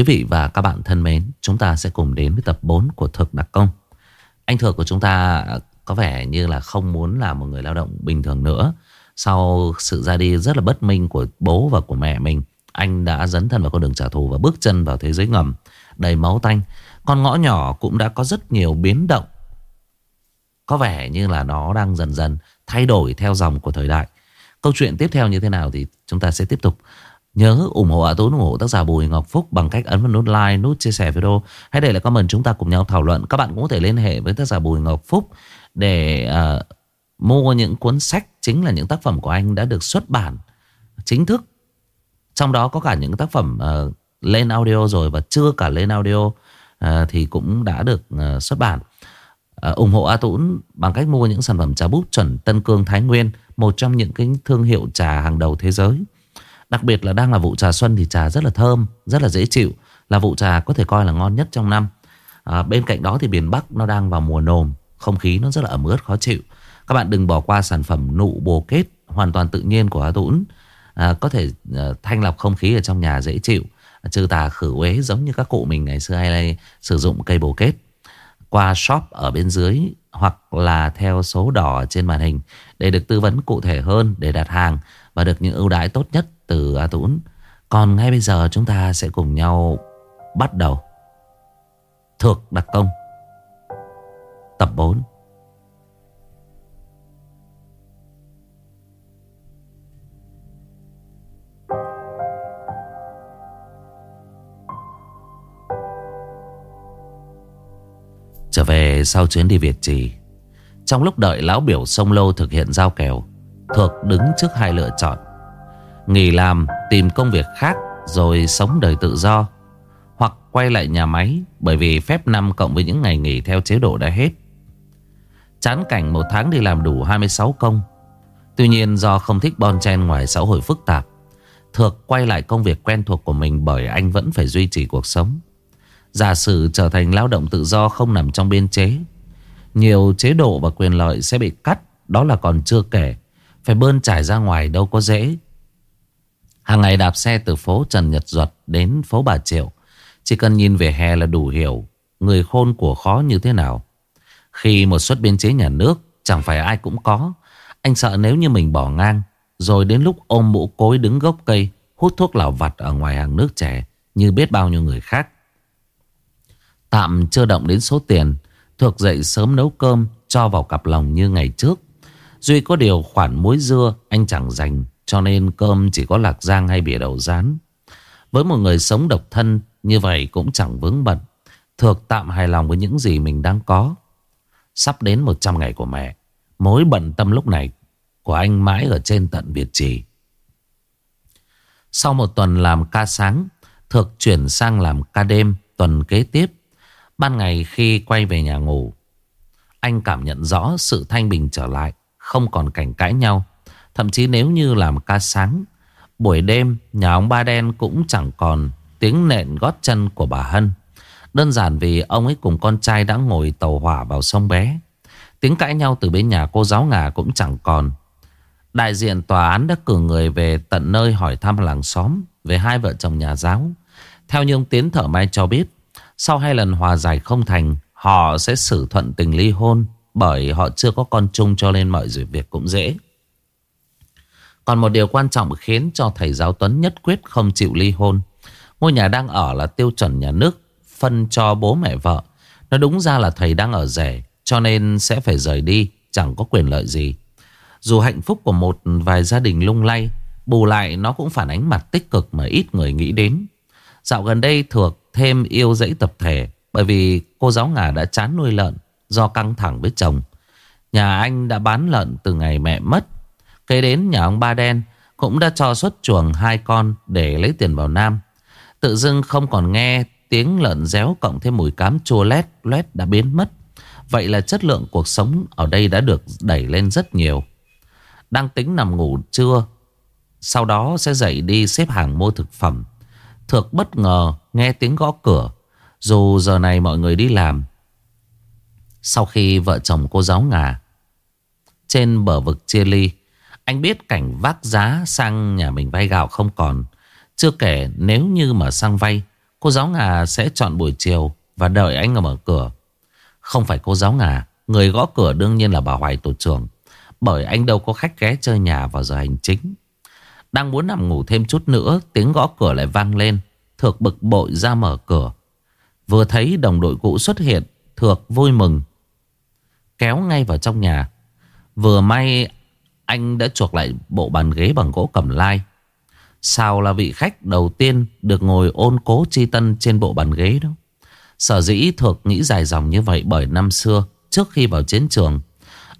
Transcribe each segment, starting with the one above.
Quý vị và các bạn thân mến, chúng ta sẽ cùng đến với tập 4 của Thực Đặc Công. Anh Thực của chúng ta có vẻ như là không muốn là một người lao động bình thường nữa. Sau sự ra đi rất là bất minh của bố và của mẹ mình, anh đã dấn thân vào con đường trả thù và bước chân vào thế giới ngầm đầy máu tanh. Con ngõ nhỏ cũng đã có rất nhiều biến động. Có vẻ như là nó đang dần dần thay đổi theo dòng của thời đại. Câu chuyện tiếp theo như thế nào thì chúng ta sẽ tiếp tục Nhớ ủng hộ A Tốn ủng hộ tác giả Bùi Ngọc Phúc bằng cách ấn vào nút like, nút chia sẻ video. Hãy để lại comment chúng ta cùng nhau thảo luận. Các bạn cũng có thể liên hệ với tác giả Bùi Ngọc Phúc để uh, mua những cuốn sách chính là những tác phẩm của anh đã được xuất bản chính thức. Trong đó có cả những tác phẩm uh, lên audio rồi và chưa cả lên audio uh, thì cũng đã được uh, xuất bản. Uh, ủng hộ A Tũng bằng cách mua những sản phẩm trà búp chuẩn Tân Cương Thái Nguyên, một trong những cái thương hiệu trà hàng đầu thế giới. Đặc biệt là đang là vụ trà xuân thì trà rất là thơm, rất là dễ chịu. Là vụ trà có thể coi là ngon nhất trong năm. À, bên cạnh đó thì miền Bắc nó đang vào mùa nồm. Không khí nó rất là ẩm ướt, khó chịu. Các bạn đừng bỏ qua sản phẩm nụ bồ kết hoàn toàn tự nhiên của Hà Tũng. À, có thể à, thanh lọc không khí ở trong nhà dễ chịu. Trừ tà khử uế giống như các cụ mình ngày xưa hay là sử dụng cây bồ kết. Qua shop ở bên dưới hoặc là theo số đỏ trên màn hình để được tư vấn cụ thể hơn để đặt hàng và được những ưu đãi tốt nhất từ à, A Tũng. Còn ngay bây giờ chúng ta sẽ cùng nhau bắt đầu. Thược đặc công. Tập 4. Trở về sau chuyến đi Việt Trì Trong lúc đợi lão biểu sông lô thực hiện giao kèo Thược đứng trước hai lựa chọn. Nghỉ làm, tìm công việc khác, Rồi sống đời tự do. Hoặc quay lại nhà máy, Bởi vì phép năm cộng với những ngày nghỉ theo chế độ đã hết. Chán cảnh một tháng đi làm đủ 26 công. Tuy nhiên, do không thích bon chen ngoài xã hội phức tạp, Thược quay lại công việc quen thuộc của mình Bởi anh vẫn phải duy trì cuộc sống. Giả sử trở thành lao động tự do không nằm trong biên chế, Nhiều chế độ và quyền lợi sẽ bị cắt, Đó là còn chưa kể. Phải bơn trải ra ngoài đâu có dễ. Hàng ngày đạp xe từ phố Trần Nhật Duật đến phố Bà Triệu. Chỉ cần nhìn về hè là đủ hiểu Người khôn của khó như thế nào. Khi một suất biên chế nhà nước, Chẳng phải ai cũng có. Anh sợ nếu như mình bỏ ngang, Rồi đến lúc ôm mũ cối đứng gốc cây, Hút thuốc lào vặt ở ngoài hàng nước trẻ Như biết bao nhiêu người khác. Tạm chưa động đến số tiền Thuộc dậy sớm nấu cơm Cho vào cặp lòng như ngày trước. Duy có điều khoản muối dưa, Anh chẳng dành, Cho nên cơm chỉ có lạc giang hay bìa đầu rán. Với một người sống độc thân, Như vậy cũng chẳng vướng bận. Thược tạm hài lòng với những gì mình đang có. Sắp đến 100 ngày của mẹ, Mối bận tâm lúc này Của anh mãi ở trên tận Việt Trì. Sau một tuần làm ca sáng, Thược chuyển sang làm ca đêm, Tuần kế tiếp. Ban ngày khi quay về nhà ngủ, Anh cảm nhận rõ sự thanh bình trở lại. Không còn cảnh cãi nhau. Thậm chí nếu như làm ca sáng, Buổi đêm nhà ông Ba Đen cũng chẳng còn Tiếng nện gót chân của bà Hân. Đơn giản vì ông ấy cùng con trai đã ngồi tàu hỏa vào sông bé. Tiếng cãi nhau từ bên nhà cô giáo ngà cũng chẳng còn. Đại diện tòa án đã cử người về tận nơi hỏi thăm làng xóm Về hai vợ chồng nhà giáo. Theo như ông Tiến Thở Mai cho biết, sau hai lần hòa giải không thành, Họ sẽ xử thuận tình ly hôn. Bởi họ chưa có con chung cho nên mọi việc cũng dễ. Còn một điều quan trọng khiến cho thầy giáo Tuấn nhất quyết không chịu ly hôn. Ngôi nhà đang ở là tiêu chuẩn nhà nước, Phân cho bố mẹ vợ. Nó đúng ra là thầy đang ở rẻ Cho nên sẽ phải rời đi, Chẳng có quyền lợi gì. Dù hạnh phúc của một vài gia đình lung lay, Bù lại nó cũng phản ánh mặt tích cực mà ít người nghĩ đến. Dạo gần đây Thược thêm yêu dãy tập thể, bởi vì cô giáo ngà đã chán nuôi lợn do căng thẳng với chồng. Nhà anh đã bán lợn từ ngày mẹ mất. Kế đến nhà ông Ba Đen cũng đã cho xuất chuồng hai con để lấy tiền vào Nam. Tự dưng không còn nghe tiếng lợn réo cộng thêm mùi cám chua lét, lét đã biến mất. Vậy là chất lượng cuộc sống ở đây đã được đẩy lên rất nhiều. Đang tính nằm ngủ trưa, sau đó sẽ dậy đi xếp hàng mua thực phẩm. Thược bất ngờ nghe tiếng gõ cửa Dù giờ này mọi người đi làm sau khi vợ chồng cô giáo ngà Trên bờ vực chia ly, Anh biết cảnh vác giá sang nhà mình vay gạo không còn. Chưa kể nếu như mà sang vay, Cô giáo ngà sẽ chọn buổi chiều Và đợi anh ở mở cửa. Không phải cô giáo ngà Người gõ cửa đương nhiên là bà Hoài tổ trưởng, Bởi anh đâu có khách ghé chơi nhà vào giờ hành chính. Đang muốn nằm ngủ thêm chút nữa, Tiếng gõ cửa lại vang lên, Thược bực bội ra mở cửa. Vừa thấy đồng đội cũ xuất hiện, Thược vui mừng. Kéo ngay vào trong nhà. Vừa may, anh đã chuộc lại bộ bàn ghế bằng gỗ cầm lai. Sao là vị khách đầu tiên được ngồi ôn cố chi tân trên bộ bàn ghế đó? Sở dĩ thuộc nghĩ dài dòng như vậy bởi năm xưa, Trước khi vào chiến trường,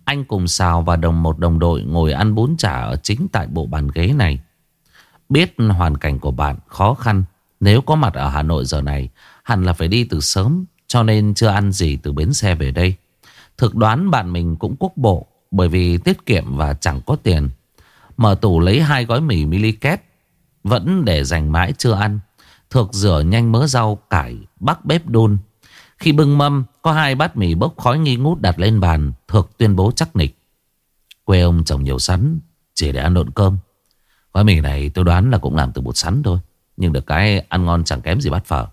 Anh cùng Sào và đồng một đồng đội ngồi ăn bún chả ở chính tại bộ bàn ghế này. Biết hoàn cảnh của bạn khó khăn, Nếu có mặt ở Hà Nội giờ này, Hẳn là phải đi từ sớm, Cho nên chưa ăn gì từ bến xe về đây. Thực đoán bạn mình cũng quốc bộ, Bởi vì tiết kiệm và chẳng có tiền. Mở tủ lấy hai gói mì miliket Vẫn để dành mãi chưa ăn. Thực rửa nhanh mớ rau, cải Bắc bếp đun. Khi bưng mâm, Có hai bát mì bốc khói nghi ngút đặt lên bàn Thực tuyên bố chắc nịch. Quê ông trồng nhiều sắn, Chỉ để ăn độn cơm. Gói mì này tôi đoán là cũng làm từ bột sắn thôi, Nhưng được cái ăn ngon chẳng kém gì bát phở.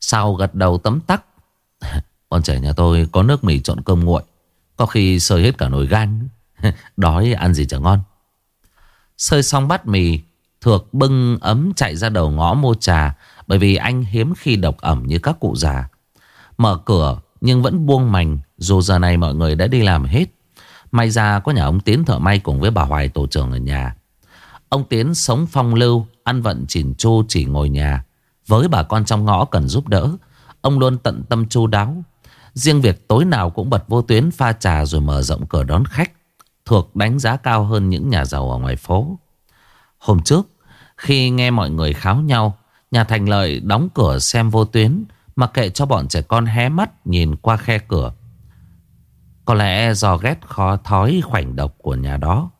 Sau gật đầu tấm tắc? Con trẻ nhà tôi có nước mì trộn cơm nguội, Có khi sơi hết cả nồi gan. Đói, ăn gì chả ngon. Sơi xong bát mì, Thược bưng ấm chạy ra đầu ngõ mua trà, Bởi vì anh hiếm khi độc ẩm như các cụ già. Mở cửa, nhưng vẫn buông mành, Dù giờ này mọi người đã đi làm hết. May ra có nhà ông Tiến thợ may cùng với bà Hoài tổ trưởng ở nhà. Ông Tiến sống phong lưu, Ăn vận chỉn chu chỉ ngồi nhà. Với bà con trong ngõ cần giúp đỡ, Ông luôn tận tâm chu đáo. Riêng việc tối nào cũng bật vô tuyến pha trà rồi mở rộng cửa đón khách, Thuộc đánh giá cao hơn những nhà giàu ở ngoài phố. Hôm trước, Khi nghe mọi người kháo nhau, Nhà Thành Lợi đóng cửa xem vô tuyến, Mặc kệ cho bọn trẻ con hé mắt nhìn qua khe cửa. Có lẽ do ghét khó thói khoảnh độc của nhà đó,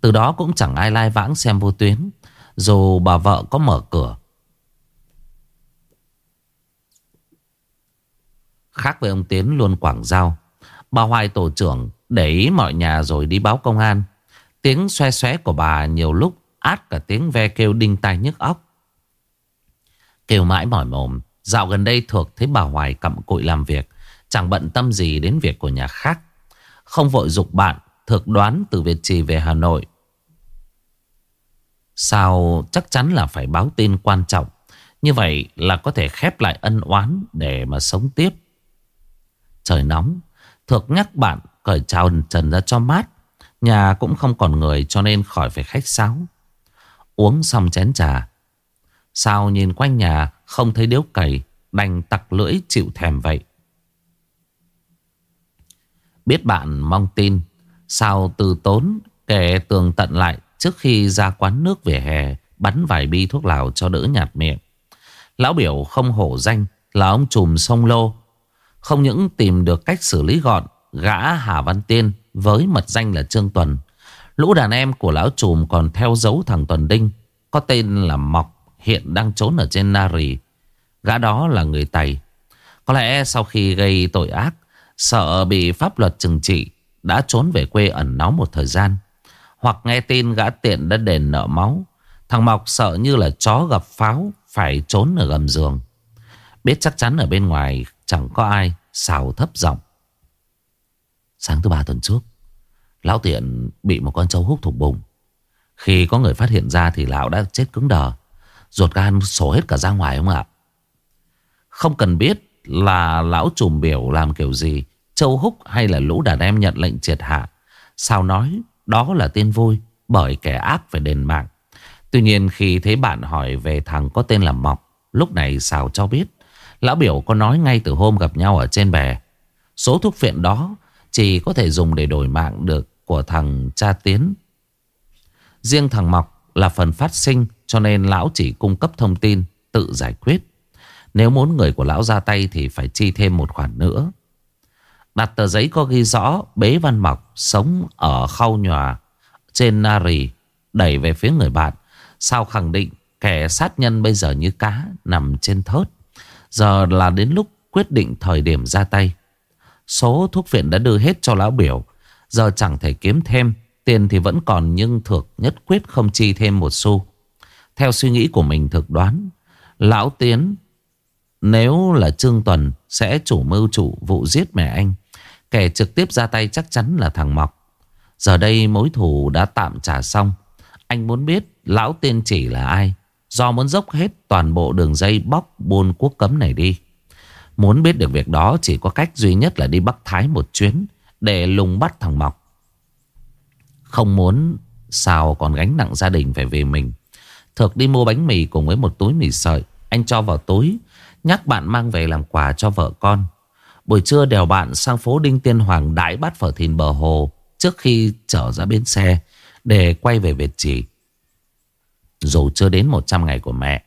Từ đó cũng chẳng ai lai vãng xem vô tuyến, Dù bà vợ có mở cửa. Khác với ông Tiến luôn quảng giao. Bà Hoài tổ trưởng để ý mọi nhà rồi đi báo công an. Tiếng xoe xoé của bà nhiều lúc át cả tiếng ve kêu đinh tai nhức óc. Kêu mãi mỏi mồm, Dạo gần đây thuộc thấy bà Hoài cặm cụi làm việc, Chẳng bận tâm gì đến việc của nhà khác. Không vội dục bạn, Thực đoán từ Việt Trì về Hà Nội. Sao chắc chắn là phải báo tin quan trọng, Như vậy là có thể khép lại ân oán Để mà sống tiếp. Trời nóng. Thược nhắc bạn cởi trào trần ra cho mát. Nhà cũng không còn người cho nên khỏi phải khách sáo. Uống xong chén trà. Sao nhìn quanh nhà không thấy điếu cày, Đành tặc lưỡi chịu thèm vậy. Biết bạn mong tin, Sao từ tốn kể tường tận lại Trước khi ra quán nước về hè, Bắn vài bi thuốc lào cho đỡ nhạt miệng. Lão biểu không hổ danh Là ông trùm sông lô không những tìm được cách xử lý gọn, Gã Hà Văn Tiên Với mật danh là Trương Tuần. Lũ đàn em của lão trùm còn theo dấu thằng Tuần Đinh, Có tên là Mọc, Hiện đang trốn ở trên Nari Gã đó là người Tày. Có lẽ sau khi gây tội ác, Sợ bị pháp luật trừng trị, Đã trốn về quê ẩn náu một thời gian. Hoặc nghe tin gã tiện đã đền nợ máu, Thằng Mọc sợ như là chó gặp pháo Phải trốn ở gầm giường. Biết chắc chắn ở bên ngoài Chẳng có ai xào thấp giọng. Sáng thứ ba tuần trước, Lão tiện bị một con trâu hút thủng bụng. Khi có người phát hiện ra Thì lão đã chết cứng đờ, Ruột gan sổ hết cả ra ngoài không ạ? Không cần biết Là lão trùm biểu làm kiểu gì Châu Húc hay là lũ đàn em nhận lệnh triệt hạ. Sao nói, Đó là tin vui, Bởi kẻ ác phải đền mạng. Tuy nhiên khi thấy bạn hỏi về thằng có tên là Mọc, Lúc này Sào cho biết. Lão biểu có nói ngay từ hôm gặp nhau ở trên bè. Số thuốc phiện đó Chỉ có thể dùng để đổi mạng được Của thằng cha Tiến. Riêng thằng Mọc là phần phát sinh, Cho nên lão chỉ cung cấp thông tin, Tự giải quyết. Nếu muốn người của lão ra tay Thì phải chi thêm một khoản nữa. Đặt tờ giấy có ghi rõ Bế Văn Mọc sống ở khâu nhòa Trên Nari, Đẩy về phía người bạn, Sao khẳng định kẻ sát nhân bây giờ như cá Nằm trên thớt. Giờ là đến lúc quyết định thời điểm ra tay Số thuốc viện đã đưa hết cho lão biểu Giờ chẳng thể kiếm thêm, Tiền thì vẫn còn nhưng thược nhất quyết không chi thêm một xu Theo suy nghĩ của mình thực đoán, Lão Tiến, nếu là Trương Tuần sẽ chủ mưu chủ vụ giết mẹ anh. Kẻ trực tiếp ra tay chắc chắn là thằng Mọc. Giờ đây mối thù đã tạm trả xong. Anh muốn biết lão tiên chỉ là ai. Do muốn dốc hết toàn bộ đường dây bóc buôn quốc cấm này đi. Muốn biết được việc đó, chỉ có cách duy nhất là đi Bắc Thái một chuyến, để lùng bắt thằng Mọc. Không muốn, sao còn gánh nặng gia đình phải về mình. Thực đi mua bánh mì cùng với một túi mì sợi. Anh cho vào túi, Nhắc bạn mang về làm quà cho vợ con Buổi trưa đèo bạn sang phố Đinh Tiên Hoàng đãi bát phở thìn bờ hồ Trước khi trở ra bến xe, Để quay về Việt Trì dù chưa đến 100 ngày của mẹ.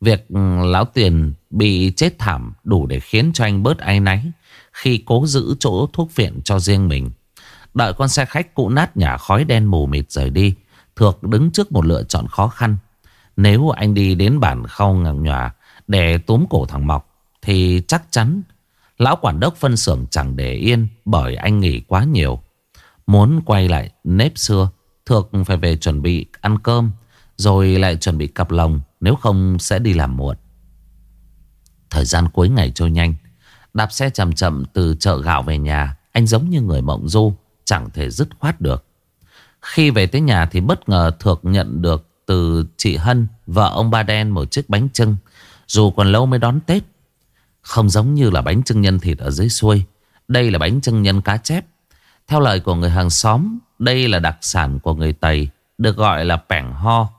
Việc ừ, lão tiền bị chết thảm đủ để khiến cho anh bớt áy náy Khi cố giữ chỗ thuốc viện cho riêng mình. Đợi con xe khách cũ nát nhà khói đen mù mịt rời đi, Thược đứng trước một lựa chọn khó khăn. Nếu anh đi đến bản khâu ngằng nhòa để túm cổ thằng Mọc, Thì chắc chắn Lão quản đốc phân xưởng chẳng để yên Bởi anh nghỉ quá nhiều. Muốn quay lại nếp xưa, Thược phải về chuẩn bị ăn cơm rồi lại chuẩn bị cặp lồng Nếu không sẽ đi làm muộn. Thời gian cuối ngày trôi nhanh, Đạp xe chậm chậm từ chợ gạo về nhà, Anh giống như người mộng du, Chẳng thể dứt khoát được. Khi về tới nhà thì bất ngờ Thược nhận được từ chị Hân, Vợ ông Ba Đen, một chiếc bánh trưng dù còn lâu mới đón Tết. Không giống như là bánh trưng nhân thịt ở dưới xuôi, Đây là bánh trưng nhân cá chép. Theo lời của người hàng xóm, Đây là đặc sản của người Tây Được gọi là pẻng ho.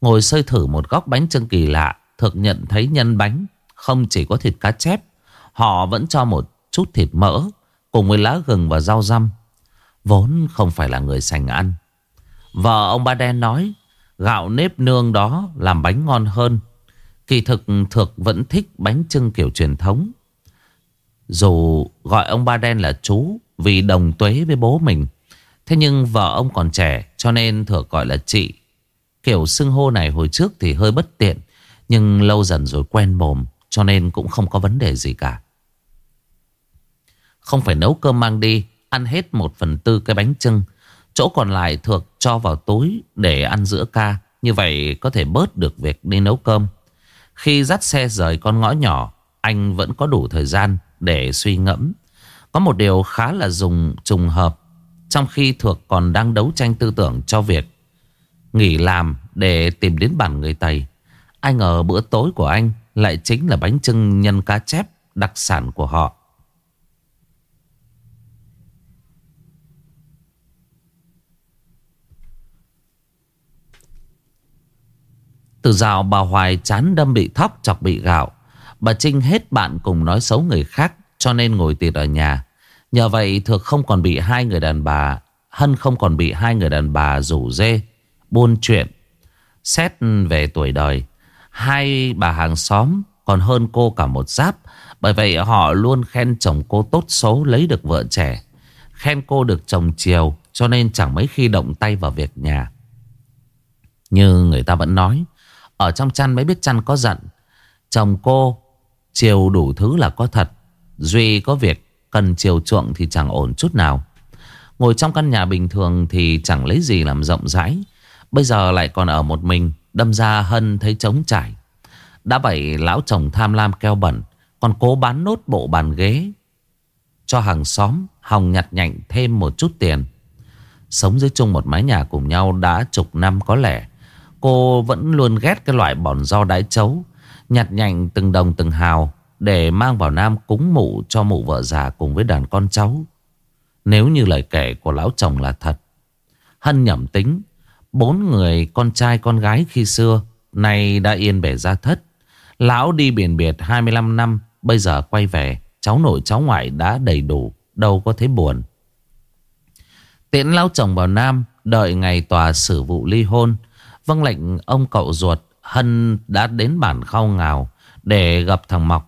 Ngồi sơi thử một góc bánh trưng kỳ lạ, Thực nhận thấy nhân bánh, Không chỉ có thịt cá chép Họ vẫn cho một chút thịt mỡ, Cùng với lá gừng và rau răm Vốn không phải là người sành ăn Vợ ông ba đen nói, Gạo nếp nương đó làm bánh ngon hơn Kỳ thực thực vẫn thích bánh trưng kiểu truyền thống. Dù gọi ông Ba Đen là chú vì đồng tuế với bố mình. Thế nhưng vợ ông còn trẻ, cho nên Thược gọi là chị. Kiểu xưng hô này hồi trước thì hơi bất tiện. Nhưng lâu dần rồi quen mồm cho nên cũng không có vấn đề gì cả. Không phải nấu cơm mang đi, ăn hết một phần tư cái bánh trưng. Chỗ còn lại Thược cho vào túi để ăn giữa ca. Như vậy có thể bớt được việc đi nấu cơm. Khi dắt xe rời con ngõ nhỏ Anh vẫn có đủ thời gian để suy ngẫm Có một điều khá là dùng trùng hợp Trong khi Thược còn đang đấu tranh tư tưởng cho việc Nghỉ làm để tìm đến bản người Tây Ai ngờ bữa tối của anh Lại chính là bánh trưng nhân cá chép Đặc sản của họ Từ rào bà Hoài chán đâm bị thóc chọc bị gạo. Bà Trinh hết bạn cùng nói xấu người khác cho nên ngồi tiệt ở nhà. Nhờ vậy Thực không còn bị hai người đàn bà, Hân không còn bị hai người đàn bà rủ dê, buôn chuyện. Xét về tuổi đời, hai bà hàng xóm còn hơn cô cả một giáp. Bởi vậy họ luôn khen chồng cô tốt xấu lấy được vợ trẻ. Khen cô được chồng chiều cho nên chẳng mấy khi động tay vào việc nhà. Như người ta vẫn nói, ở trong chăn mới biết chăn có giận Chồng cô Chiều đủ thứ là có thật Duy có việc cần chiều chuộng thì chẳng ổn chút nào Ngồi trong căn nhà bình thường thì chẳng lấy gì làm rộng rãi Bây giờ lại còn ở một mình, Đâm ra Hân thấy trống trải. Đã vậy, lão chồng tham lam keo bẩn, Còn cố bán nốt bộ bàn ghế, Cho hàng xóm Hòng nhặt nhạnh thêm một chút tiền. Sống dưới chung một mái nhà cùng nhau đã chục năm có lẽ, Cô vẫn luôn ghét cái loại bòn do đái chấu, Nhặt nhạnh từng đồng từng hào Để mang vào Nam cúng mụ cho mụ vợ già cùng với đàn con cháu. Nếu như lời kể của lão chồng là thật, Hân nhẩm tính Bốn người con trai con gái khi xưa, Nay đã yên bể ra thất. Lão đi biển biệt 25 năm, Bây giờ quay về, Cháu nội cháu ngoại đã đầy đủ, Đâu có thấy buồn. Tiễn lão chồng vào Nam, Đợi ngày tòa xử vụ ly hôn. Vâng lệnh ông cậu ruột Hân đã đến bản khao ngào Để gặp thằng Mọc.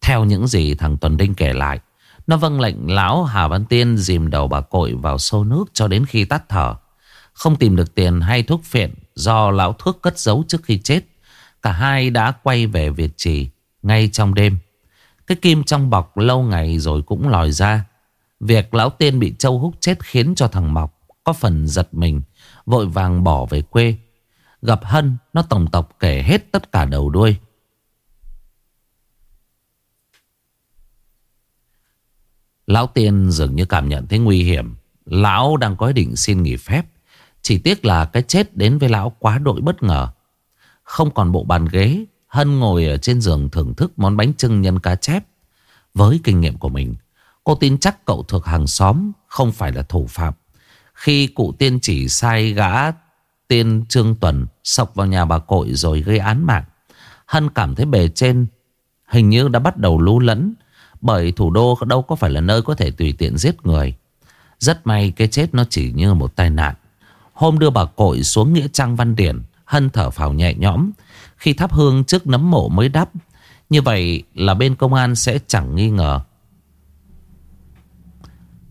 Theo những gì thằng Tuần Đinh kể lại, Nó vâng lệnh lão Hà Văn Tiên Dìm đầu bà cội vào sâu nước cho đến khi tắt thở. Không tìm được tiền hay thuốc phiện Do lão thuốc cất giấu trước khi chết. Cả hai đã quay về Việt Trì Ngay trong đêm. Cái kim trong bọc lâu ngày rồi cũng lòi ra. Việc lão tiên bị châu hút chết khiến cho thằng Mọc Có phần giật mình, Vội vàng bỏ về quê. Gặp Hân, Nó tổng tộc kể hết tất cả đầu đuôi. Lão tiên dường như cảm nhận thấy nguy hiểm. Lão đang có ý định xin nghỉ phép. Chỉ tiếc là cái chết đến với lão quá đội bất ngờ. Không còn bộ bàn ghế, Hân ngồi ở trên giường thưởng thức món bánh trưng nhân cá chép. Với kinh nghiệm của mình, Cô tin chắc cậu thuộc hàng xóm Không phải là thủ phạm. Khi cụ tiên chỉ sai gã Tiên Trương Tuần Sọc vào nhà bà cội rồi gây án mạng, Hân cảm thấy bề trên Hình như đã bắt đầu lú lẫn, Bởi thủ đô đâu có phải là nơi có thể tùy tiện giết người. Rất may cái chết nó chỉ như một tai nạn. Hôm đưa bà cội xuống Nghĩa Trang Văn Điển, Hân thở phào nhẹ nhõm. Khi thắp hương trước nấm mộ mới đắp Như vậy là bên công an sẽ chẳng nghi ngờ.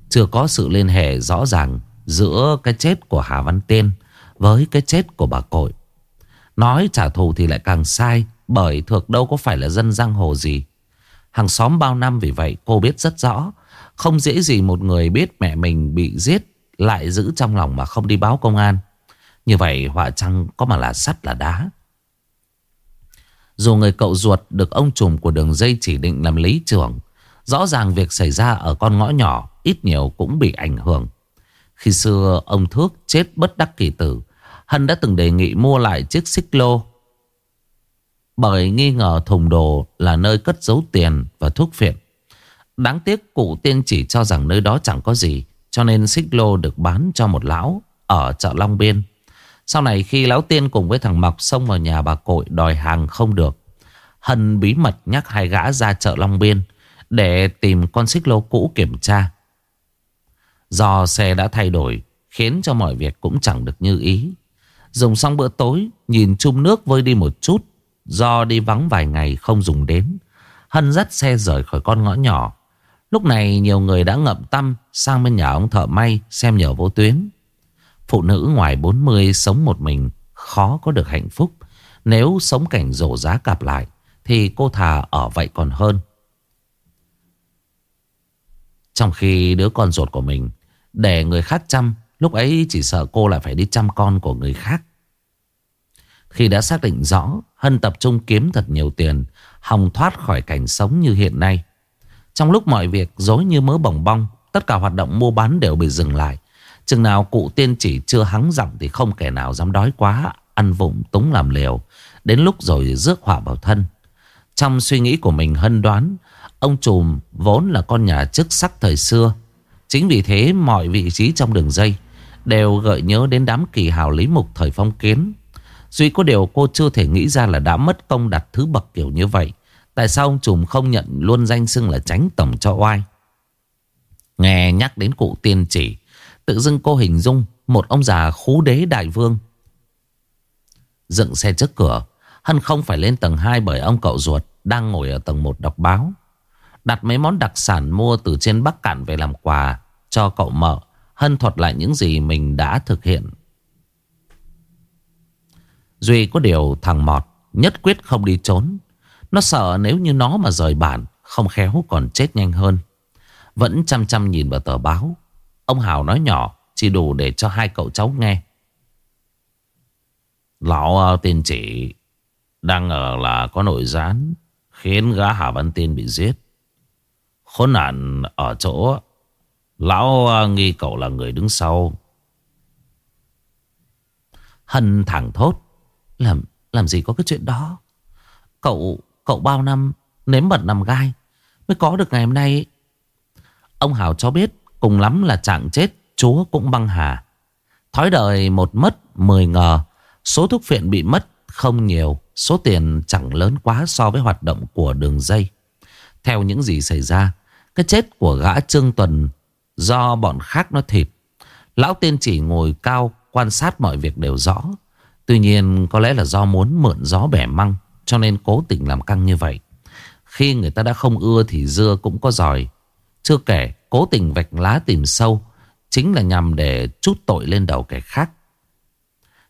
Chưa có sự liên hệ rõ ràng Giữa cái chết của Hà Văn Tiên Với cái chết của bà cội. Nói trả thù thì lại càng sai, Bởi thuộc đâu có phải là dân giang hồ gì. Hàng xóm bao năm vì vậy cô biết rất rõ, Không dễ gì một người biết mẹ mình bị giết lại giữ trong lòng mà không đi báo công an Như vậy, họa chăng có mà là sắt là đá Dù người cậu ruột được ông trùm của đường dây chỉ định làm lý trưởng, Rõ ràng việc xảy ra ở con ngõ nhỏ Ít nhiều cũng bị ảnh hưởng Khi xưa, ông Thước chết bất đắc kỳ tử Hân đã từng đề nghị mua lại chiếc xích lô bởi nghi ngờ thùng đồ là nơi cất giấu tiền và thuốc phiện. Đáng tiếc cụ tiên chỉ cho rằng nơi đó chẳng có gì. Cho nên xích lô được bán cho một lão ở chợ Long Biên. Sau này khi lão tiên cùng với thằng Mọc xông vào nhà bà cội đòi hàng không được. Hân bí mật nhắc hai gã ra chợ Long Biên để tìm con xích lô cũ kiểm tra. Do xe đã thay đổi, khiến cho mọi việc cũng chẳng được như ý. Dùng xong bữa tối, nhìn chung nước vơi đi một chút Do đi vắng vài ngày không dùng đến, Hân dắt xe rời khỏi con ngõ nhỏ Lúc này nhiều người đã ngậm tâm Sang bên nhà ông thợ may Xem nhờ vô tuyến. Phụ nữ ngoài 40 sống một mình Khó có được hạnh phúc. Nếu sống cảnh rổ giá cặp lại, Thì cô thà ở vậy còn hơn. Trong khi đứa con ruột của mình Để người khác chăm, Lúc ấy chỉ sợ cô lại phải đi chăm con của người khác. Khi đã xác định rõ, Hân tập trung kiếm thật nhiều tiền, Hòng thoát khỏi cảnh sống như hiện nay trong lúc mọi việc dối như mớ bồng bong, Tất cả hoạt động mua bán đều bị dừng lại. Chừng nào cụ tiên chỉ chưa hắng giọng Thì không kẻ nào dám đói quá, Ăn vụng túng làm liều. Đến lúc rồi rước họa vào thân. Trong suy nghĩ của mình hân đoán, Ông trùm vốn là con nhà chức sắc thời xưa. Chính vì thế mọi vị trí trong đường dây Đều gợi nhớ đến đám kỳ hào lý mục thời phong kiến. Duy có điều cô chưa thể nghĩ ra là đã mất công đặt thứ bậc kiểu như vậy. Tại sao ông Trùm không nhận luôn danh xưng là tránh tổng cho oai? Nghe nhắc đến cụ tiên chỉ, tự dưng cô hình dung một ông già khú đế đại vương. Dựng xe trước cửa, Hân không phải lên tầng 2 bởi ông cậu ruột đang ngồi ở tầng 1 đọc báo. Đặt mấy món đặc sản mua từ trên Bắc Cạn về làm quà cho cậu mợ. Hân thuật lại những gì mình đã thực hiện Duy có điều thằng Mọt nhất quyết không đi trốn. Nó sợ nếu như nó mà rời bản không khéo còn chết nhanh hơn. Vẫn chăm chăm nhìn vào tờ báo. Ông Hào nói nhỏ chỉ đủ để cho hai cậu cháu nghe. Lão à, uh, tiên chỉ đang ở là có nội gián khiến gã Hà Văn Tiên bị giết. Khốn nạn ở chỗ Lão uh, nghi cậu là người đứng sau. Hân thẳng thốt. Làm làm gì có cái chuyện đó Cậu cậu bao năm Nếm bận nằm gai Mới có được ngày hôm nay. Ông Hào cho biết Cùng lắm là chẳng chết Chúa cũng băng hà. Thói đời một mất mười ngờ, Số thuốc phiện bị mất không nhiều, Số tiền chẳng lớn quá so với hoạt động của đường dây. Theo những gì xảy ra, Cái chết của gã Trương Tuần Do bọn khác nó thịt. Lão tiên chỉ ngồi cao Quan sát mọi việc đều rõ. Tuy nhiên có lẽ là do muốn mượn gió bẻ măng. Cho nên cố tình làm căng như vậy. Khi người ta đã không ưa thì dưa cũng có giỏi. Chưa kể, cố tình vạch lá tìm sâu Chính là nhằm để chút tội lên đầu kẻ khác.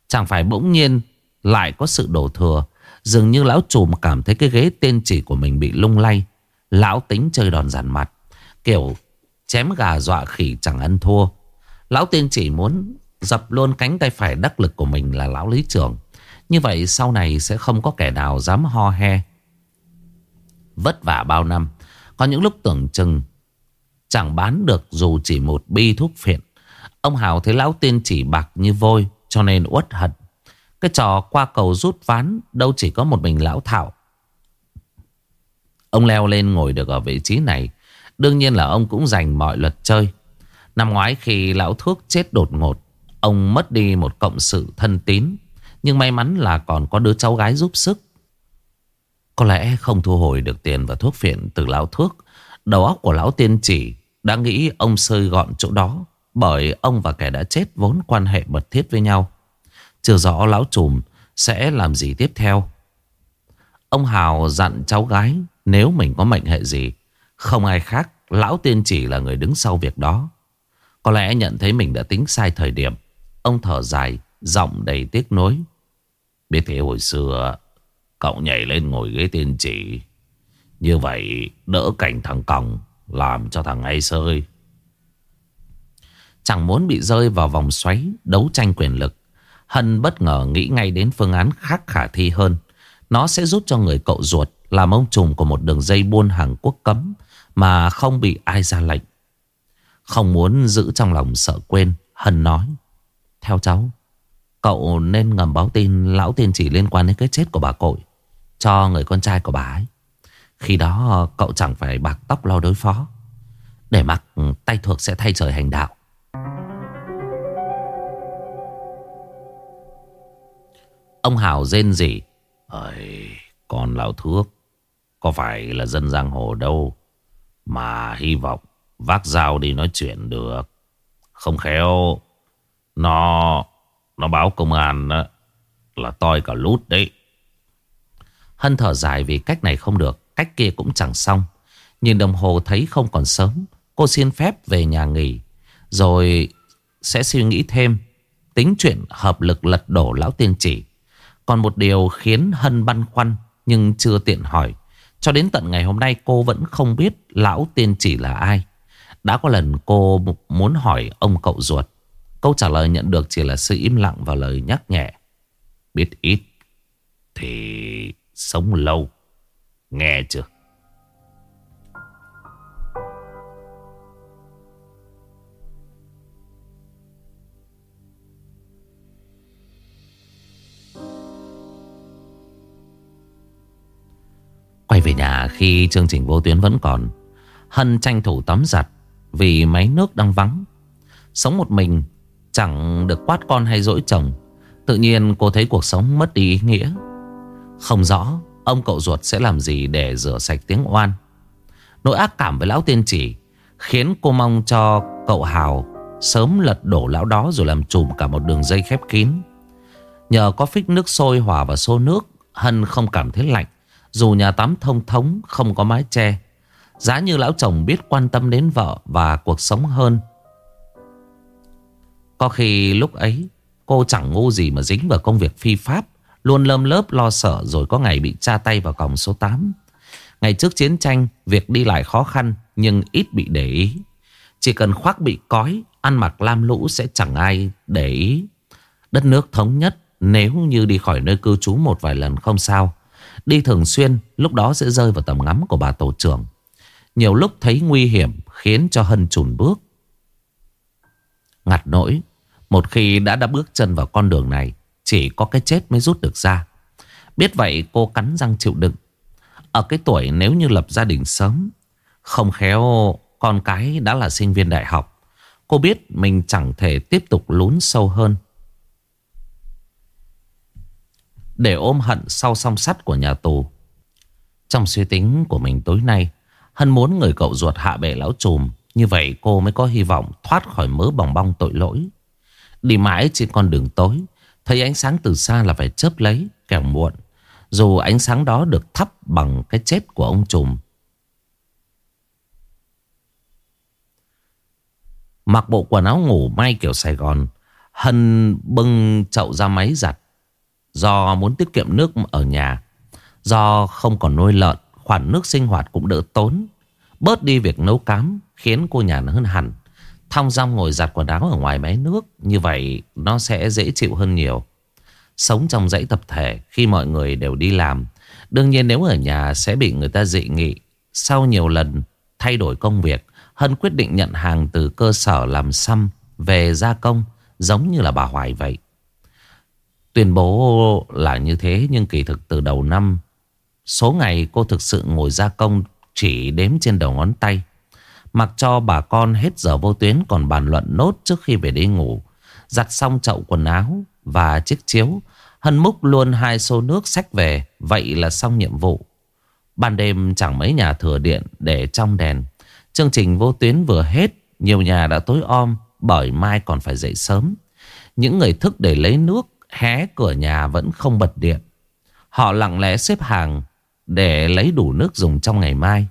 Chẳng phải bỗng nhiên lại có sự đổ thừa, Dường như lão trùm cảm thấy cái ghế tên chỉ của mình bị lung lay, Lão tính chơi đòn giàn mặt, Kiểu chém gà dọa khỉ chẳng ăn thua. Lão tên chỉ muốn Dập luôn cánh tay phải đắc lực của mình là lão lý trưởng. Như vậy sau này sẽ không có kẻ nào dám ho he. Vất vả bao năm, Có những lúc tưởng chừng, Chẳng bán được dù chỉ một bi thuốc phiện. Ông Hào thấy lão tiên chỉ bạc như vôi, Cho nên uất hận. Cái trò qua cầu rút ván, Đâu chỉ có một mình lão Thảo. Ông leo lên ngồi được ở vị trí này. Đương nhiên là ông cũng giành mọi luật chơi. Năm ngoái khi lão thuốc chết đột ngột, Ông mất đi một cộng sự thân tín. Nhưng may mắn là còn có đứa cháu gái giúp sức. Có lẽ không thu hồi được tiền và thuốc phiện từ lão thuốc Đầu óc của lão tiên chỉ đã nghĩ ông sơi gọn chỗ đó, Bởi ông và kẻ đã chết vốn quan hệ mật thiết với nhau. Chưa rõ lão trùm sẽ làm gì tiếp theo. Ông Hào dặn cháu gái Nếu mình có mệnh hệ gì, Không ai khác, Lão tiên chỉ là người đứng sau việc đó. Có lẽ nhận thấy mình đã tính sai thời điểm, Ông thở dài, Giọng đầy tiếc nuối. Biết thế hồi xưa, Cậu nhảy lên ngồi ghế tiên chỉ. Như vậy, đỡ cảnh thằng Còng, Làm cho thằng ấy sơi. Chẳng muốn bị rơi vào vòng xoáy, Đấu tranh quyền lực. Hân bất ngờ nghĩ ngay đến phương án khác khả thi hơn. Nó sẽ giúp cho người cậu ruột Làm ông trùm của một đường dây buôn hàng quốc cấm Mà không bị ai ra lệnh. Không muốn giữ trong lòng sợ quên, Hân nói. Theo cháu. Cậu nên ngầm báo tin lão tiên chỉ liên quan đến cái chết của bà cội Cho người con trai của bà ấy. Khi đó cậu chẳng phải bạc tóc lo đối phó. Để mặc tay thuộc sẽ thay trời hành đạo. Ông Hảo rên rỉ. Ây, con lão thước Có phải là dân giang hồ đâu? Mà hy vọng Vác dao đi nói chuyện được. Không khéo Nó nó báo công an đó, Là toi cả lút đấy Hân thở dài vì cách này không được Cách kia cũng chẳng xong Nhìn đồng hồ thấy không còn sớm Cô xin phép về nhà nghỉ Rồi sẽ suy nghĩ thêm Tính chuyện hợp lực lật đổ lão tiên chỉ còn một điều khiến Hân băn khoăn nhưng chưa tiện hỏi. Cho đến tận ngày hôm nay cô vẫn không biết lão tiên chỉ là ai. Đã có lần cô muốn hỏi ông cậu ruột. Câu trả lời nhận được chỉ là sự im lặng và lời nhắc nhẹ. Biết ít thì sống lâu. Nghe chưa? Quay về nhà khi chương trình vô tuyến vẫn còn, Hân tranh thủ tắm giặt Vì máy nước đang vắng Sống một mình Chẳng được quát con hay dỗi chồng. Tự nhiên cô thấy cuộc sống mất đi ý nghĩa. Không rõ Ông cậu ruột sẽ làm gì để rửa sạch tiếng oan. Nỗi ác cảm với lão tiên chỉ Khiến cô mong cho cậu Hào Sớm lật đổ lão đó Rồi làm trùm cả một đường dây khép kín. Nhờ có phích nước sôi hòa vào xô nước, Hân không cảm thấy lạnh, dù nhà tắm thông thống không có mái che. Giá như lão chồng biết quan tâm đến vợ và cuộc sống hơn có khi lúc ấy, cô chẳng ngu gì mà dính vào công việc phi pháp, Luôn lơm lớp lo sợ rồi có ngày bị tra tay vào còng số 8 Ngày trước chiến tranh, việc đi lại khó khăn, nhưng ít bị để ý. Chỉ cần khoác bị cói, ăn mặc lam lũ sẽ chẳng ai để ý. Đất nước thống nhất, nếu như đi khỏi nơi cư trú một vài lần không sao. Đi thường xuyên, lúc đó sẽ rơi vào tầm ngắm của bà tổ trưởng. Nhiều lúc thấy nguy hiểm, khiến cho Hân trùn bước. Ngặt nỗi Một khi đã đã bước chân vào con đường này Chỉ có cái chết mới rút được ra Biết vậy cô cắn răng chịu đựng Ở cái tuổi nếu như lập gia đình sớm Không khéo con cái đã là sinh viên đại học Cô biết mình chẳng thể tiếp tục lún sâu hơn để ôm hận sau song sắt của nhà tù. Trong suy tính của mình tối nay, Hân muốn người cậu ruột hạ bệ lão trùm. Như vậy cô mới có hy vọng thoát khỏi mớ bòng bong tội lỗi. Đi mãi trên con đường tối, thấy ánh sáng từ xa là phải chớp lấy, kẻo muộn. Dù ánh sáng đó được thắp bằng cái chết của ông trùm. Mặc bộ quần áo ngủ may kiểu Sài Gòn, Hân bưng chậu ra máy giặt. Do muốn tiết kiệm nước ở nhà Do không còn nuôi lợn Khoản nước sinh hoạt cũng đỡ tốn Bớt đi việc nấu cám Khiến cô nhàn hơn hẳn Thong dong ngồi giặt quần áo ở ngoài máy nước Như vậy nó sẽ dễ chịu hơn nhiều Sống trong dãy tập thể khi mọi người đều đi làm. Đương nhiên nếu ở nhà sẽ bị người ta dị nghị. Sau nhiều lần thay đổi công việc, Hân quyết định nhận hàng từ cơ sở làm xăm về gia công giống như là bà Hoài vậy. Tuyên bố là như thế nhưng kỳ thực từ đầu năm số ngày cô thực sự ngồi gia công chỉ đếm trên đầu ngón tay. Mặc cho bà con hết giờ vô tuyến còn bàn luận nốt trước khi về đi ngủ. Giặt xong chậu quần áo và chiếc chiếu. Hân múc luôn hai xô nước sách về. Vậy là xong nhiệm vụ. Ban đêm chẳng mấy nhà thừa điện để trong đèn. Chương trình vô tuyến vừa hết. Nhiều nhà đã tối om bởi mai còn phải dậy sớm. Những người thức để lấy nước hé cửa nhà vẫn không bật điện. Họ lặng lẽ xếp hàng để lấy đủ nước dùng trong ngày mai.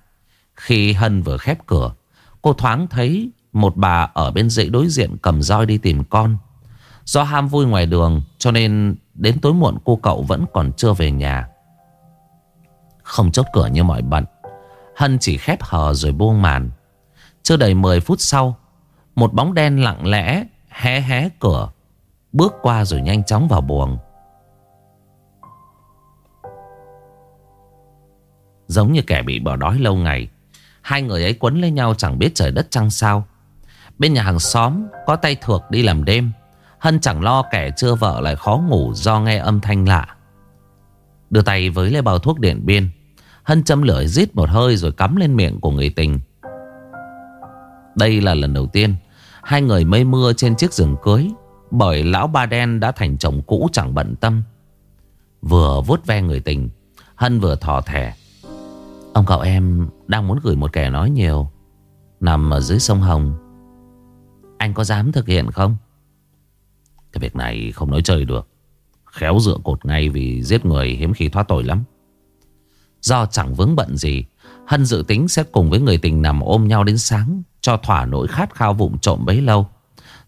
Khi Hân vừa khép cửa, cô thoáng thấy một bà ở bên dãy đối diện cầm roi đi tìm con. Do ham vui ngoài đường cho nên đến tối muộn cô cậu vẫn còn chưa về nhà. Không chốt cửa như mọi bận. Hân chỉ khép hờ rồi buông màn. Chưa đầy 10 phút sau, một bóng đen lặng lẽ hé hé cửa, bước qua rồi nhanh chóng vào buồng. Giống như kẻ bị bỏ đói lâu ngày Hai người ấy quấn lấy nhau chẳng biết trời đất trăng sao. Bên nhà hàng xóm Có tay thuộc đi làm đêm. Hân chẳng lo kẻ chưa vợ lại khó ngủ Do nghe âm thanh lạ. Đưa tay với lấy bao thuốc điện biên. Hân châm lửa rít một hơi Rồi cắm lên miệng của người tình. Đây là lần đầu tiên Hai người mây mưa trên chiếc giường cưới, Bởi lão ba đen đã thành chồng cũ chẳng bận tâm. Vừa vuốt ve người tình, Hân vừa thò thẻ. Ông cậu em đang muốn gửi một kẻ nói nhiều Nằm ở dưới sông Hồng. Anh có dám thực hiện không? Cái việc này không nói chơi được. Khéo dựa cột ngay vì giết người hiếm khi thoát tội lắm. Do chẳng vướng bận gì, Hân dự tính sẽ cùng với người tình nằm ôm nhau đến sáng Cho thỏa nỗi khát khao vụng trộm bấy lâu.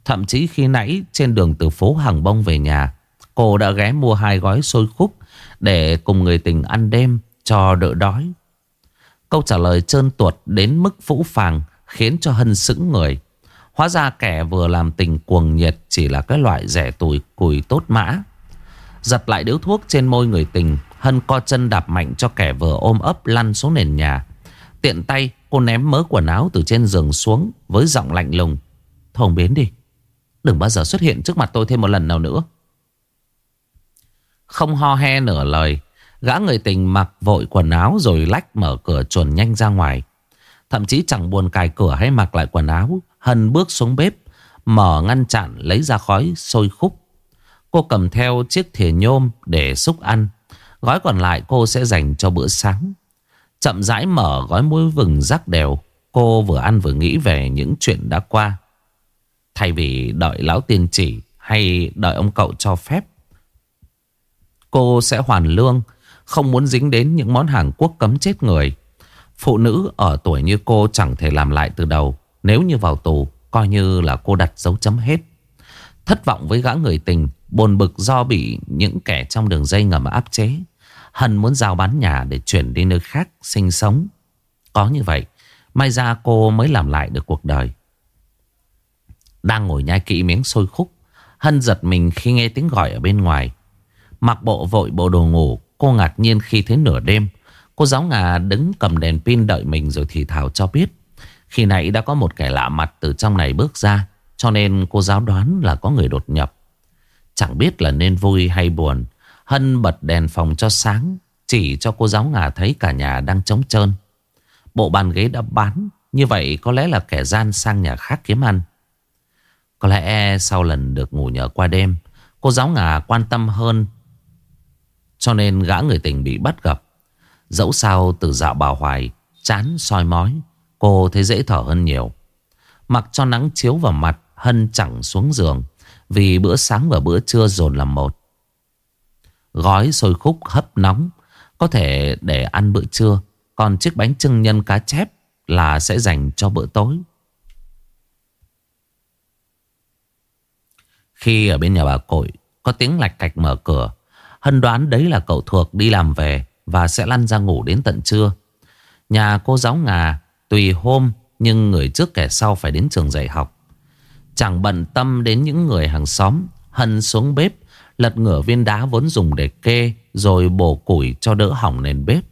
Thậm chí khi nãy trên đường từ phố Hàng Bông về nhà, Cô đã ghé mua hai gói xôi khúc Để cùng người tình ăn đêm cho đỡ đói. Câu trả lời trơn tuột đến mức phũ phàng khiến cho Hân sững người. Hóa ra kẻ vừa làm tình cuồng nhiệt chỉ là cái loại rẻ tùi cùi tốt mã. Giật lại điếu thuốc trên môi người tình, Hân co chân đạp mạnh cho kẻ vừa ôm ấp lăn xuống nền nhà. Tiện tay cô ném mớ quần áo từ trên giường xuống với giọng lạnh lùng. Thôi biến đi, đừng bao giờ xuất hiện trước mặt tôi thêm một lần nào nữa. Không ho he nửa lời, Gã người tình mặc vội quần áo rồi lách mở cửa chuồn nhanh ra ngoài. Thậm chí chẳng buồn cài cửa hay mặc lại quần áo. Hân bước xuống bếp, mở ngăn chặn lấy ra khói sôi khúc. Cô cầm theo chiếc thìa nhôm để xúc ăn. Gói còn lại cô sẽ dành cho bữa sáng. Chậm rãi mở gói muối vừng rắc đều. Cô vừa ăn vừa nghĩ về những chuyện đã qua. Thay vì đợi lão tiên chỉ hay đợi ông cậu cho phép. Cô sẽ hoàn lương không muốn dính đến những món hàng quốc cấm chết người. Phụ nữ ở tuổi như cô chẳng thể làm lại từ đầu. Nếu như vào tù, Coi như là cô đặt dấu chấm hết. Thất vọng với gã người tình Bồn bực do bị những kẻ trong đường dây ngầm áp chế. Hân muốn giao bán nhà để chuyển đi nơi khác sinh sống. Có như vậy, May ra cô mới làm lại được cuộc đời. Đang ngồi nhai kỹ miếng xôi khúc, Hân giật mình khi nghe tiếng gọi ở bên ngoài. Mặc bộ vội bộ đồ ngủ Cô ngạc nhiên khi thấy nửa đêm, Cô giáo ngà đứng cầm đèn pin đợi mình rồi thì thào cho biết. Khi nãy đã có một kẻ lạ mặt từ trong này bước ra, Cho nên cô giáo đoán là có người đột nhập. Chẳng biết là nên vui hay buồn, Hân bật đèn phòng cho sáng, Chỉ cho cô giáo ngà thấy cả nhà đang trống trơn. Bộ bàn ghế đã bán, Như vậy có lẽ là kẻ gian sang nhà khác kiếm ăn. Có lẽ sau lần được ngủ nhờ qua đêm, Cô giáo ngà quan tâm hơn cho nên gã người tình bị bắt gặp. Dẫu sao từ dạo bà Hoài, Chán, soi mói, Cô thấy dễ thở hơn nhiều. Mặc cho nắng chiếu vào mặt, Hân chẳng xuống giường, Vì bữa sáng và bữa trưa dồn làm một. Gói sôi khúc hấp nóng, Có thể để ăn bữa trưa, Còn chiếc bánh trưng nhân cá chép Là sẽ dành cho bữa tối. Khi ở bên nhà bà cội, Có tiếng lạch cạch mở cửa. Hân đoán đấy là cậu thuộc đi làm về Và sẽ lăn ra ngủ đến tận trưa. Nhà cô giáo ngà Tùy hôm Nhưng người trước kẻ sau phải đến trường dạy học. Chẳng bận tâm đến những người hàng xóm, Hân xuống bếp, Lật ngửa viên đá vốn dùng để kê Rồi bổ củi cho đỡ hỏng nền bếp.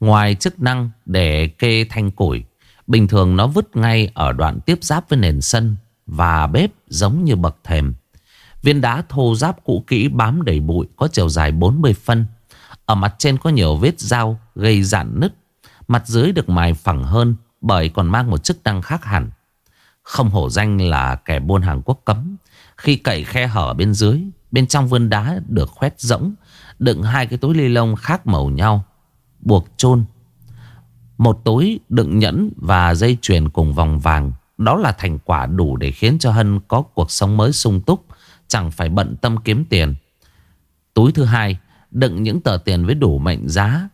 Ngoài chức năng để kê thanh củi, Bình thường nó vứt ngay ở đoạn tiếp giáp với nền sân Và bếp giống như bậc thềm. Viên đá thô giáp cũ kỹ bám đầy bụi, Có chiều dài 40 phân. Ở mặt trên có nhiều vết dao gây dạn nứt. Mặt dưới được mài phẳng hơn, Bởi còn mang một chức năng khác hẳn. Không hổ danh là kẻ buôn hàng quốc cấm. Khi cậy khe hở bên dưới, Bên trong vườn đá được khoét rỗng, Đựng hai cái túi ly lông khác màu nhau, Buộc chôn. Một túi đựng nhẫn và dây chuyền cùng vòng vàng, Đó là thành quả đủ để khiến cho Hân có cuộc sống mới sung túc. Chẳng phải bận tâm kiếm tiền. Túi thứ hai Đựng những tờ tiền với đủ mệnh giá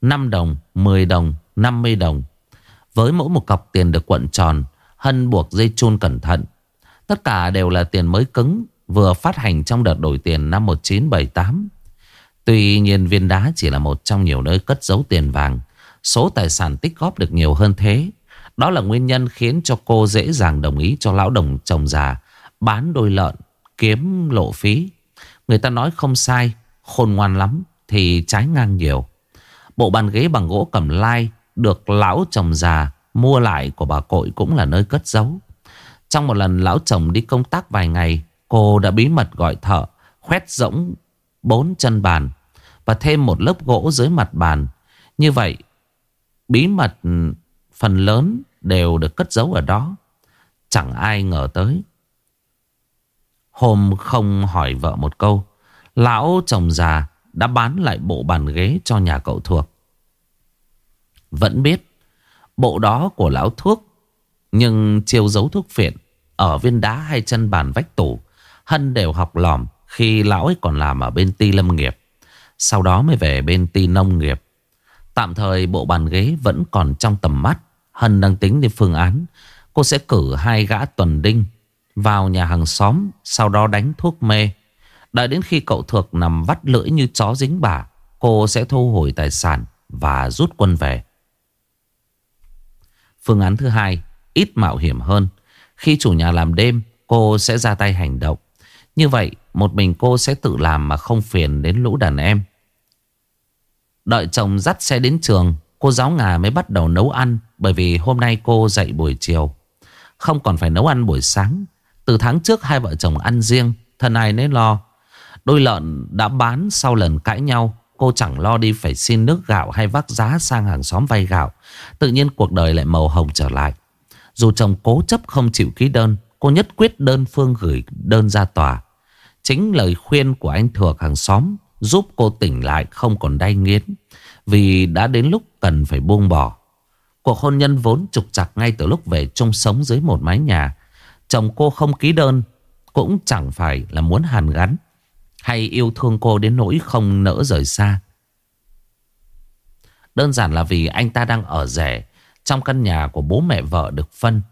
5 đồng, 10 đồng, 50 đồng. Với mỗi một cọc tiền được cuộn tròn Hân buộc dây chun cẩn thận. Tất cả đều là tiền mới cứng Vừa phát hành trong đợt đổi tiền năm 1978 Tuy nhiên viên đá chỉ là một trong nhiều nơi cất giấu tiền vàng Số tài sản tích góp được nhiều hơn thế. Đó là nguyên nhân khiến cho cô dễ dàng đồng ý cho lão đồng chồng già Bán đôi lợn kiếm lộ phí. Người ta nói không sai, Khôn ngoan lắm Thì trái ngang nhiều. Bộ bàn ghế bằng gỗ cầm lai Được lão chồng già mua lại của bà cội cũng là nơi cất giấu. Trong một lần lão chồng đi công tác vài ngày, Cô đã bí mật gọi thợ, Khoét rỗng bốn chân bàn Và thêm một lớp gỗ dưới mặt bàn. Như vậy, Bí mật phần lớn đều được cất giấu ở đó. Chẳng ai ngờ tới Hôm không hỏi vợ một câu, Lão chồng già đã bán lại bộ bàn ghế cho nhà cậu thuộc. Vẫn biết, Bộ đó của lão thuốc, Nhưng chiêu giấu thuốc phiện Ở viên đá hay chân bàn vách tủ, Hân đều học lòm Khi lão ấy còn làm ở bên ti lâm nghiệp. Sau đó mới về bên ti nông nghiệp. Tạm thời bộ bàn ghế vẫn còn trong tầm mắt. Hân đang tính đến phương án, Cô sẽ cử hai gã tuần đinh vào nhà hàng xóm, Sau đó đánh thuốc mê. Đợi đến khi cậu thuộc nằm vắt lưỡi như chó dính bả Cô sẽ thu hồi tài sản Và rút quân về. Phương án thứ hai, Ít mạo hiểm hơn. Khi chủ nhà làm đêm, Cô sẽ ra tay hành động. Như vậy, một mình cô sẽ tự làm Mà không phiền đến lũ đàn em. Đợi chồng dắt xe đến trường, Cô giáo ngà mới bắt đầu nấu ăn Bởi vì hôm nay cô dậy buổi chiều. Không còn phải nấu ăn buổi sáng từ tháng trước hai vợ chồng ăn riêng, Thân ai nấy lo. Đôi lợn đã bán sau lần cãi nhau. Cô chẳng lo đi phải xin nước gạo hay vác giá sang hàng xóm vay gạo. Tự nhiên cuộc đời lại màu hồng trở lại. Dù chồng cố chấp không chịu ký đơn, Cô nhất quyết đơn phương gửi đơn ra tòa. Chính lời khuyên của anh thuộc hàng xóm Giúp cô tỉnh lại không còn đay nghiến, Vì đã đến lúc cần phải buông bỏ. Cuộc hôn nhân vốn trục chặt ngay từ lúc về chung sống dưới một mái nhà Chồng cô không ký đơn, Cũng chẳng phải là muốn hàn gắn. Hay yêu thương cô đến nỗi không nỡ rời xa. Đơn giản là vì anh ta đang ở rẻ Trong căn nhà của bố mẹ vợ được phân.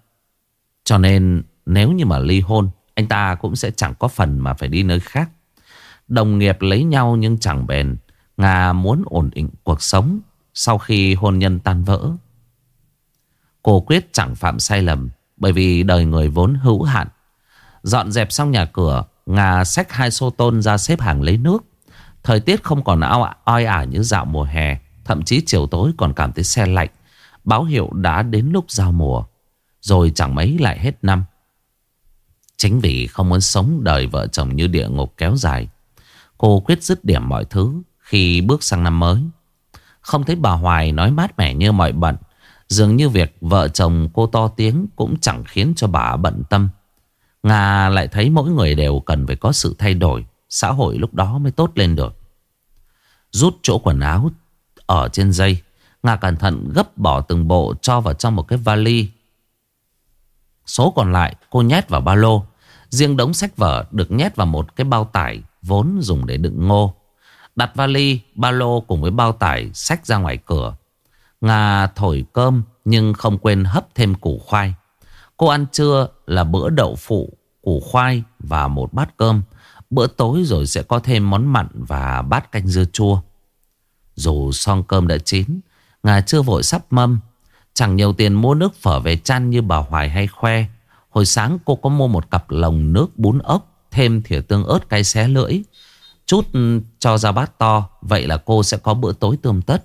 Cho nên nếu như mà ly hôn, Anh ta cũng sẽ chẳng có phần mà phải đi nơi khác. Đồng nghiệp lấy nhau nhưng chẳng bền, Nga muốn ổn định cuộc sống Sau khi hôn nhân tan vỡ. Cô quyết chẳng phạm sai lầm. Bởi vì đời người vốn hữu hạn. Dọn dẹp xong nhà cửa, Nga xách hai xô tôn ra xếp hàng lấy nước. Thời tiết không còn ao, oi ả như dạo mùa hè, Thậm chí chiều tối còn cảm thấy xe lạnh. Báo hiệu đã đến lúc giao mùa, Rồi chẳng mấy lại hết năm. Chính vì không muốn sống đời vợ chồng như địa ngục kéo dài, Cô quyết dứt điểm mọi thứ Khi bước sang năm mới. Không thấy bà Hoài nói mát mẻ như mọi bận Dường như việc vợ chồng cô to tiếng Cũng chẳng khiến cho bà bận tâm Nga lại thấy mỗi người đều cần phải có sự thay đổi Xã hội lúc đó mới tốt lên được Rút chỗ quần áo ở trên dây. Nga cẩn thận gấp bỏ từng bộ cho vào trong một cái vali. Số còn lại cô nhét vào ba lô. Riêng đống sách vở được nhét vào một cái bao tải vốn dùng để đựng ngô. Đặt vali, ba lô cùng với bao tải sách ra ngoài cửa. Nga thổi cơm nhưng không quên hấp thêm củ khoai. Cô ăn trưa là bữa đậu phụ, củ khoai và một bát cơm. Bữa tối rồi sẽ có thêm món mặn và bát canh dưa chua. Dù xong cơm đã chín Nga chưa vội sắp mâm Chẳng nhiều tiền mua nước phở về chăn như bà Hoài hay khoe Hồi sáng cô có mua một cặp lồng nước bún ốc Thêm thìa tương ớt cay xé lưỡi Chút cho ra bát to Vậy là cô sẽ có bữa tối tươm tất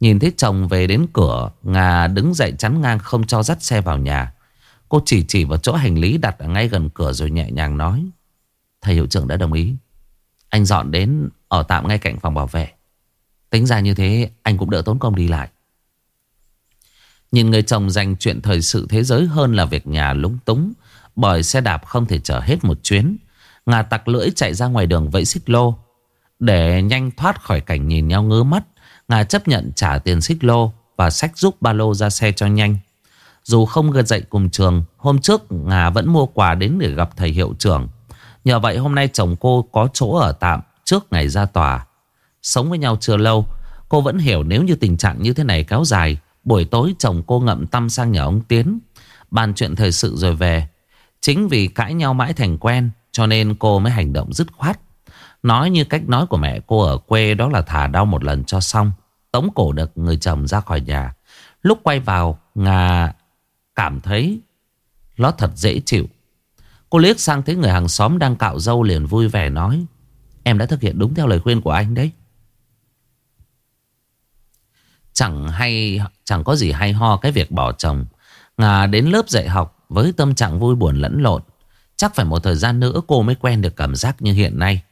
Nhìn thấy chồng về đến cửa Ngà đứng dậy chắn ngang không cho dắt xe vào nhà. Cô chỉ chỉ vào chỗ hành lý đặt ở ngay gần cửa rồi nhẹ nhàng nói, Thầy hiệu trưởng đã đồng ý. Anh dọn đến ở tạm ngay cạnh phòng bảo vệ. Tính ra như thế, anh cũng đỡ tốn công đi lại. Nhìn người chồng dành chuyện thời sự thế giới hơn là việc nhà lúng túng, Bởi xe đạp không thể chở hết một chuyến Ngà tặc lưỡi chạy ra ngoài đường vẫy xích lô, Để nhanh thoát khỏi cảnh nhìn nhau ngứa mắt Ngà chấp nhận trả tiền xích lô Và sách giúp ba lô ra xe cho nhanh. Dù không gần dậy cùng trường, Hôm trước Ngà vẫn mua quà đến để gặp thầy hiệu trưởng. Nhờ vậy hôm nay chồng cô có chỗ ở tạm Trước ngày ra tòa. Sống với nhau chưa lâu, Cô vẫn hiểu nếu như tình trạng như thế này kéo dài, Buổi tối chồng cô ngậm tâm sang nhà ông Tiến, Bàn chuyện thời sự rồi về. Chính vì cãi nhau mãi thành quen, Cho nên cô mới hành động dứt khoát. Nói như cách nói của mẹ cô ở quê Đó là thả đau một lần cho xong. Tống cổ được người chồng ra khỏi nhà. Lúc quay vào Ngà cảm thấy Nó thật dễ chịu. Cô liếc sang thấy người hàng xóm đang cạo dâu liền vui vẻ nói, Em đã thực hiện đúng theo lời khuyên của anh đấy. Chẳng hay, Chẳng có gì hay ho cái việc bỏ chồng. Ngà đến lớp dạy học Với tâm trạng vui buồn lẫn lộn. Chắc phải một thời gian nữa cô mới quen được cảm giác như hiện nay.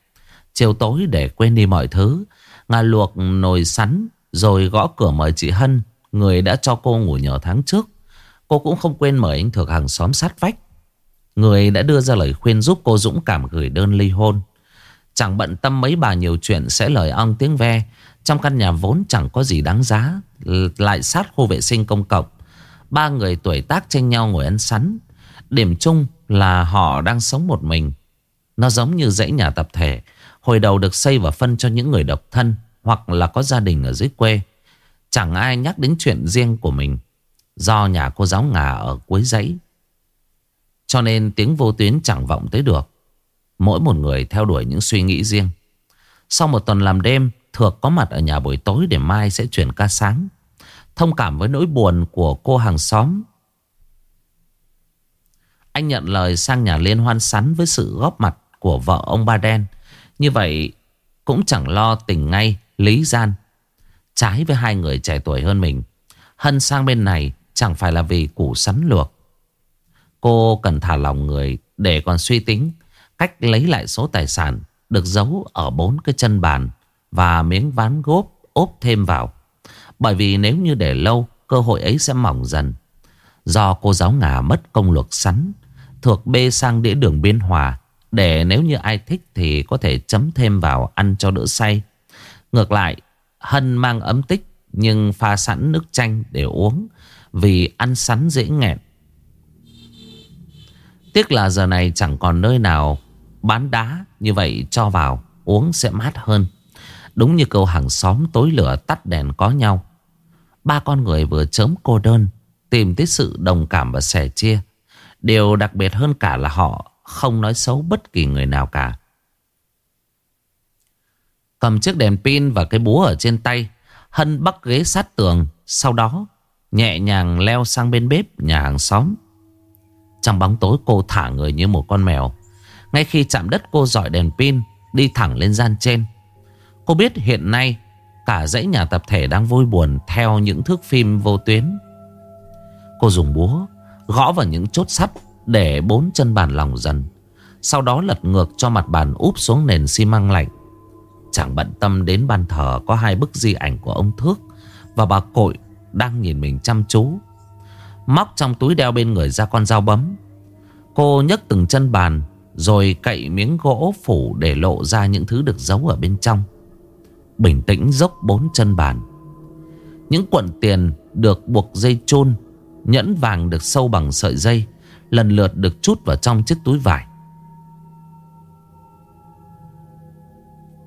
Chiều tối để quên đi mọi thứ Ngà luộc nồi sắn rồi gõ cửa mời chị Hân, Người đã cho cô ngủ nhờ tháng trước. Cô cũng không quên mời anh thuộc hàng xóm sát vách. Người đã đưa ra lời khuyên giúp cô dũng cảm gửi đơn ly hôn. Chẳng bận tâm mấy bà nhiều chuyện sẽ lời ong tiếng ve. Trong căn nhà vốn chẳng có gì đáng giá Lại sát khu vệ sinh công cộng. Ba người tuổi tác tranh nhau ngồi ăn sắn. Điểm chung là họ đang sống một mình. Nó giống như dãy nhà tập thể, Hồi đầu được xây và phân cho những người độc thân. Hoặc là có gia đình ở dưới quê. Chẳng ai nhắc đến chuyện riêng của mình, Do nhà cô giáo ngà ở cuối dãy. Cho nên tiếng vô tuyến chẳng vọng tới được. Mỗi một người theo đuổi những suy nghĩ riêng. Sau một tuần làm đêm, Thược có mặt ở nhà buổi tối để mai sẽ chuyển ca sáng. Thông cảm với nỗi buồn của cô hàng xóm. Anh nhận lời sang nhà liên hoan sắn với sự góp mặt của vợ ông Ba Đen. Như vậy, cũng chẳng lo tình ngay. Lý Gian Trái với hai người trẻ tuổi hơn mình Hân sang bên này chẳng phải là vì củ sắn luộc Cô cần thả lòng người để còn suy tính Cách lấy lại số tài sản được giấu ở bốn cái chân bàn và miếng ván gốp ốp thêm vào. Bởi vì nếu như để lâu, cơ hội ấy sẽ mỏng dần. Do cô giáo ngà mất công luộc sắn, thuộc bê sang đĩa đường biên hòa, để nếu như ai thích thì có thể chấm thêm vào ăn cho đỡ say. Ngược lại, Hân mang ấm tích nhưng pha sẵn nước chanh để uống vì ăn sắn dễ nghẹn. Tiếc là giờ này chẳng còn nơi nào bán đá như vậy cho vào uống sẽ mát hơn. Đúng như câu hàng xóm tối lửa tắt đèn có nhau. Ba con người vừa chớm cô đơn, tìm tới sự đồng cảm và sẻ chia. Điều đặc biệt hơn cả là họ không nói xấu bất kỳ người nào cả. Cầm chiếc đèn pin và cái búa ở trên tay, Hân bắt ghế sát tường, sau đó nhẹ nhàng leo sang bên bếp nhà hàng xóm. Trong bóng tối cô thả người như một con mèo. Ngay khi chạm đất cô dọi đèn pin Đi thẳng lên gian trên Cô biết hiện nay Cả dãy nhà tập thể đang vui buồn Theo những thước phim vô tuyến Cô dùng búa Gõ vào những chốt sắt Để bốn chân bàn lòng dần Sau đó lật ngược cho mặt bàn úp xuống nền xi măng lạnh Chẳng bận tâm đến bàn thờ Có hai bức di ảnh của ông Thước Và bà Cội đang nhìn mình chăm chú. Móc trong túi đeo bên người ra con dao bấm. Cô nhấc từng chân bàn rồi cậy miếng gỗ phủ để lộ ra những thứ được giấu ở bên trong. Bình tĩnh dốc bốn chân bàn. Những cuộn tiền được buộc dây chôn, Nhẫn vàng được sâu bằng sợi dây, Lần lượt được chút vào trong chiếc túi vải.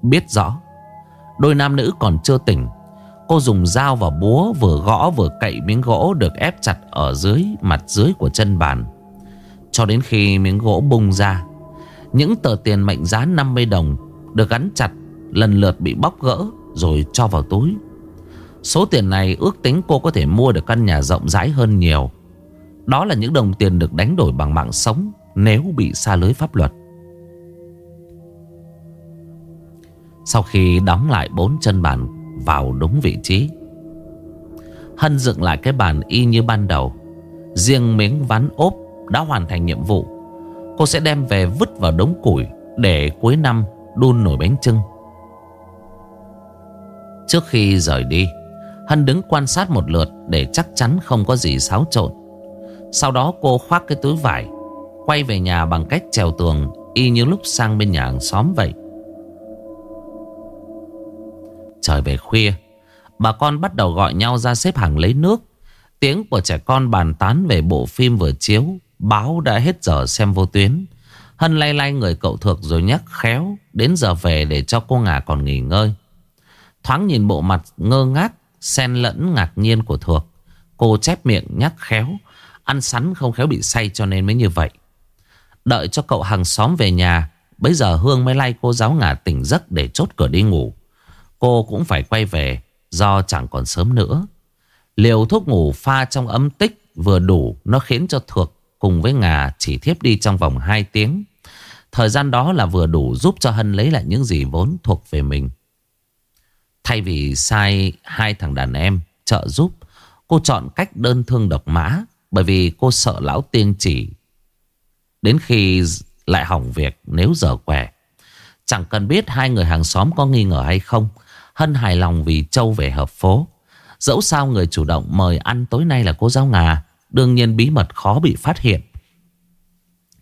Biết rõ. Đôi nam nữ còn chưa tỉnh, Cô dùng dao và búa vừa gõ vừa cậy miếng gỗ được ép chặt ở dưới mặt dưới của chân bàn. Cho đến khi miếng gỗ bung ra, những tờ tiền mệnh giá 50 đồng Được gắn chặt Lần lượt bị bóc gỡ Rồi cho vào túi. Số tiền này ước tính cô có thể mua được căn nhà rộng rãi hơn nhiều. Đó là những đồng tiền được đánh đổi bằng mạng sống Nếu bị xa lưới pháp luật. Sau khi đóng lại bốn chân bàn vào đúng vị trí, Hân dựng lại cái bàn y như ban đầu. Riêng miếng ván ốp đã hoàn thành nhiệm vụ. Cô sẽ đem về vứt vào đống củi Để cuối năm đun nổi bánh trưng Trước khi rời đi, Hân đứng quan sát một lượt Để chắc chắn không có gì xáo trộn. Sau đó cô khoác cái túi vải, Quay về nhà bằng cách trèo tường Y như lúc sang bên nhà hàng xóm vậy. Trời về khuya, Bà con bắt đầu gọi nhau ra xếp hàng lấy nước. Tiếng của trẻ con bàn tán về bộ phim vừa chiếu, Báo đã hết giờ xem vô tuyến. Hân lay lay người cậu thược rồi nhắc khéo, Đến giờ về để cho cô ngả còn nghỉ ngơi. Thoáng nhìn bộ mặt ngơ ngác, Xen lẫn ngạc nhiên của thược. Cô chép miệng nhắc khéo, Ăn sắn không khéo bị say cho nên mới như vậy. Đợi cho cậu hàng xóm về nhà Bây giờ Hương mới lay cô giáo ngả tỉnh giấc để chốt cửa đi ngủ. Cô cũng phải quay về, Do chẳng còn sớm nữa. Liều thuốc ngủ pha trong ấm tích Vừa đủ, Nó khiến cho Thược cùng với Ngà Chỉ thiếp đi trong vòng 2 tiếng. Thời gian đó là vừa đủ giúp cho Hân lấy lại những gì vốn thuộc về mình. Thay vì sai hai thằng đàn em, trợ giúp, Cô chọn cách đơn thương độc mã, Bởi vì cô sợ lão tiên chỉ. Đến khi lại hỏng việc, nếu giờ quẻ Chẳng cần biết hai người hàng xóm có nghi ngờ hay không Hân hài lòng vì Châu về hợp phố. Dẫu sao người chủ động mời ăn tối nay là cô giáo ngà, Đương nhiên bí mật khó bị phát hiện.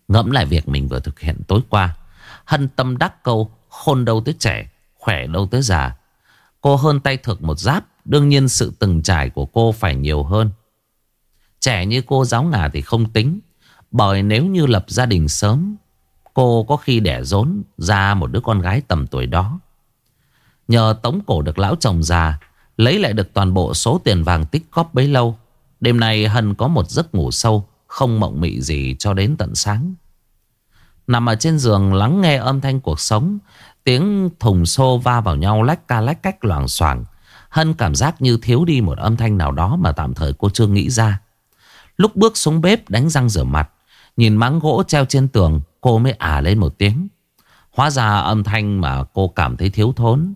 Ngẫm lại việc mình vừa thực hiện tối qua, Hân tâm đắc câu, Khôn đâu tới trẻ, Khỏe đâu tới già. Cô hơn tay thực một giáp, Đương nhiên sự từng trải của cô phải nhiều hơn. Trẻ như cô giáo ngà thì không tính, Bởi nếu như lập gia đình sớm, Cô có khi đẻ rốn ra một đứa con gái tầm tuổi đó. Nhờ tống cổ được lão chồng già, Lấy lại được toàn bộ số tiền vàng tích cóp bấy lâu, Đêm nay Hân có một giấc ngủ sâu, Không mộng mị gì cho đến tận sáng. Nằm ở trên giường lắng nghe âm thanh cuộc sống, Tiếng thùng xô va vào nhau lách ca lách cách loảng xoảng. Hân cảm giác như thiếu đi một âm thanh nào đó mà tạm thời cô chưa nghĩ ra. Lúc bước xuống bếp đánh răng rửa mặt, Nhìn máng gỗ treo trên tường, Cô mới ả lên một tiếng. Hóa ra âm thanh mà cô cảm thấy thiếu thốn,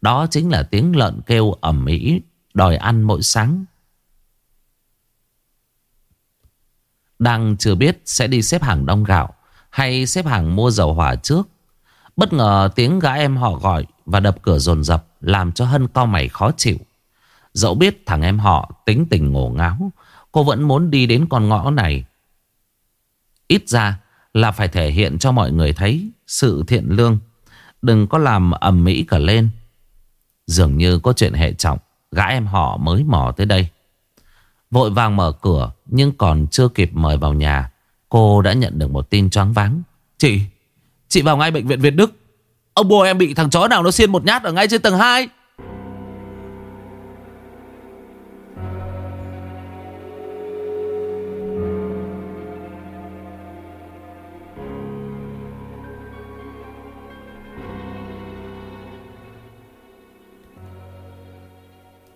Đó chính là tiếng lợn kêu ẩm mỹ Đòi ăn mỗi sáng. Đang chưa biết sẽ đi xếp hàng đông gạo Hay xếp hàng mua dầu hỏa trước, Bất ngờ tiếng gã em họ gọi Và đập cửa dồn dập Làm cho Hân cao mày khó chịu. Dẫu biết thằng em họ tính tình ngổ ngáo, Cô vẫn muốn đi đến con ngõ này. Ít ra là phải thể hiện cho mọi người thấy sự thiện lương. Đừng có làm ầm mỹ cả lên. Dường như có chuyện hệ trọng, gã em họ mới mò tới đây. Vội vàng mở cửa nhưng còn chưa kịp mời vào nhà. Cô đã nhận được một tin choáng váng. Chị, chị vào ngay bệnh viện Việt Đức. Ông bố em bị thằng chó nào nó xiên một nhát ở ngay trên tầng 2.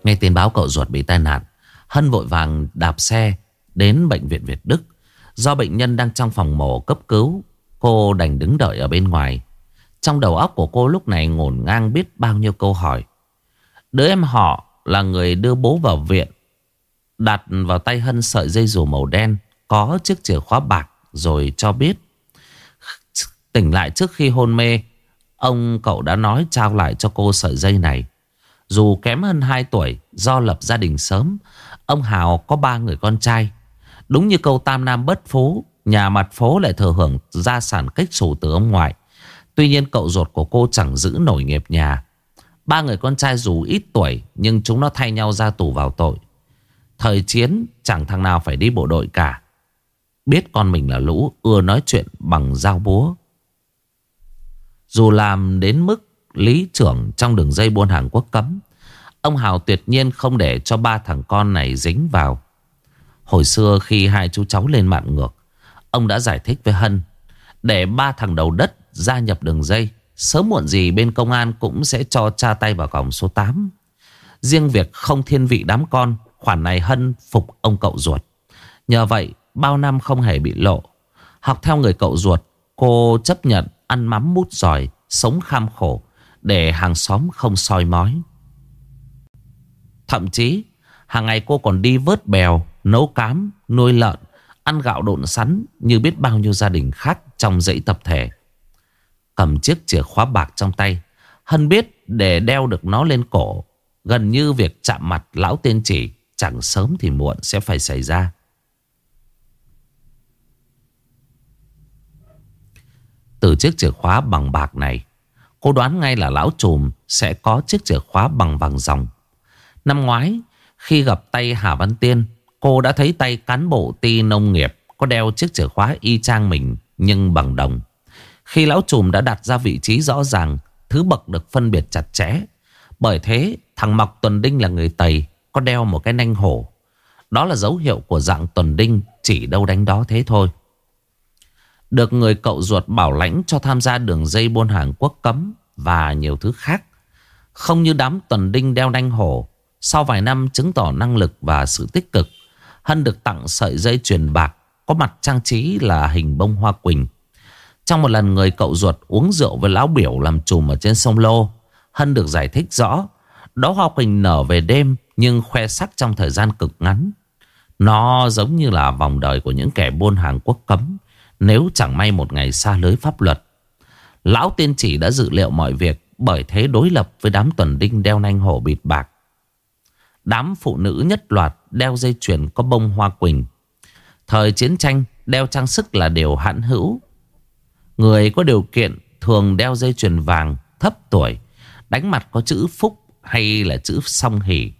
Nghe tin báo cậu ruột bị tai nạn, Hân vội vàng đạp xe Đến bệnh viện Việt Đức. Do bệnh nhân đang trong phòng mổ cấp cứu, Cô đành đứng đợi ở bên ngoài. Trong đầu óc của cô lúc này ngổn ngang biết bao nhiêu câu hỏi. Đứa em họ là người đưa bố vào viện, Đặt vào tay Hân sợi dây dù màu đen, Có chiếc chìa khóa bạc Rồi cho biết. Tỉnh lại trước khi hôn mê, Ông cậu đã nói trao lại cho cô sợi dây này dù kém hơn 2 tuổi do lập gia đình sớm, ông Hào có ba người con trai. Đúng như câu tam nam bất phú, nhà mặt phố lại thừa hưởng gia sản cách sổ từ ông ngoại. Tuy nhiên cậu ruột của cô chẳng giữ nổi nghiệp nhà. Ba người con trai dù ít tuổi nhưng chúng nó thay nhau ra tù vào tội. Thời chiến chẳng thằng nào phải đi bộ đội cả. Biết con mình là lũ ưa nói chuyện bằng dao búa. Dù làm đến mức lý trưởng trong đường dây buôn hàng quốc cấm. Ông Hào tuyệt nhiên không để cho ba thằng con này dính vào. Hồi xưa khi hai chú cháu lên mạng ngược, ông đã giải thích với Hân để ba thằng đầu đất gia nhập đường dây. Sớm muộn gì bên công an cũng sẽ cho cha tay vào cổng số 8. Riêng việc không thiên vị đám con, khoản này Hân phục ông cậu ruột. Nhờ vậy, bao năm không hề bị lộ. Học theo người cậu ruột, cô chấp nhận ăn mắm mút giỏi, sống kham khổ để hàng xóm không soi mói. Thậm chí hàng ngày cô còn đi vớt bèo Nấu cám, nuôi lợn Ăn gạo độn sắn Như biết bao nhiêu gia đình khác trong dãy tập thể. Cầm chiếc chìa khóa bạc trong tay Hân biết để đeo được nó lên cổ Gần như việc chạm mặt lão tiên chỉ Chẳng sớm thì muộn sẽ phải xảy ra. Từ chiếc chìa khóa bằng bạc này Cô đoán ngay là lão trùm Sẽ có chiếc chìa khóa bằng vàng dòng. Năm ngoái, Khi gặp tay Hà Văn Tiên, Cô đã thấy tay cán bộ ty nông nghiệp Có đeo chiếc chìa khóa y chang mình, Nhưng bằng đồng. Khi lão trùm đã đặt ra vị trí rõ ràng, Thứ bậc được phân biệt chặt chẽ. Bởi thế, thằng Mọc Tuần Đinh là người Tây Có đeo một cái nanh hổ. Đó là dấu hiệu của dạng Tuần Đinh, Chỉ đâu đánh đó thế thôi. Được người cậu ruột bảo lãnh cho tham gia đường dây buôn hàng quốc cấm Và nhiều thứ khác. Không như đám Tuần Đinh đeo đanh hổ, Sau vài năm chứng tỏ năng lực và sự tích cực, Hân được tặng sợi dây chuyền bạc Có mặt trang trí là hình bông hoa quỳnh. Trong một lần người cậu ruột uống rượu với lão biểu làm trùm ở trên sông Lô, Hân được giải thích rõ, Đó hoa quỳnh nở về đêm Nhưng khoe sắc trong thời gian cực ngắn. Nó giống như là vòng đời của những kẻ buôn hàng quốc cấm nếu chẳng may một ngày xa lưới pháp luật, Lão tiên chỉ đã dự liệu mọi việc Bởi thế đối lập với đám tuần đinh đeo nanh hổ bịt bạc Đám phụ nữ nhất loạt đeo dây chuyền có bông hoa quỳnh. Thời chiến tranh, đeo trang sức là điều hãn hữu. Người có điều kiện thường đeo dây chuyền vàng, thấp tuổi. Đánh mặt có chữ phúc hay là chữ song hỷ.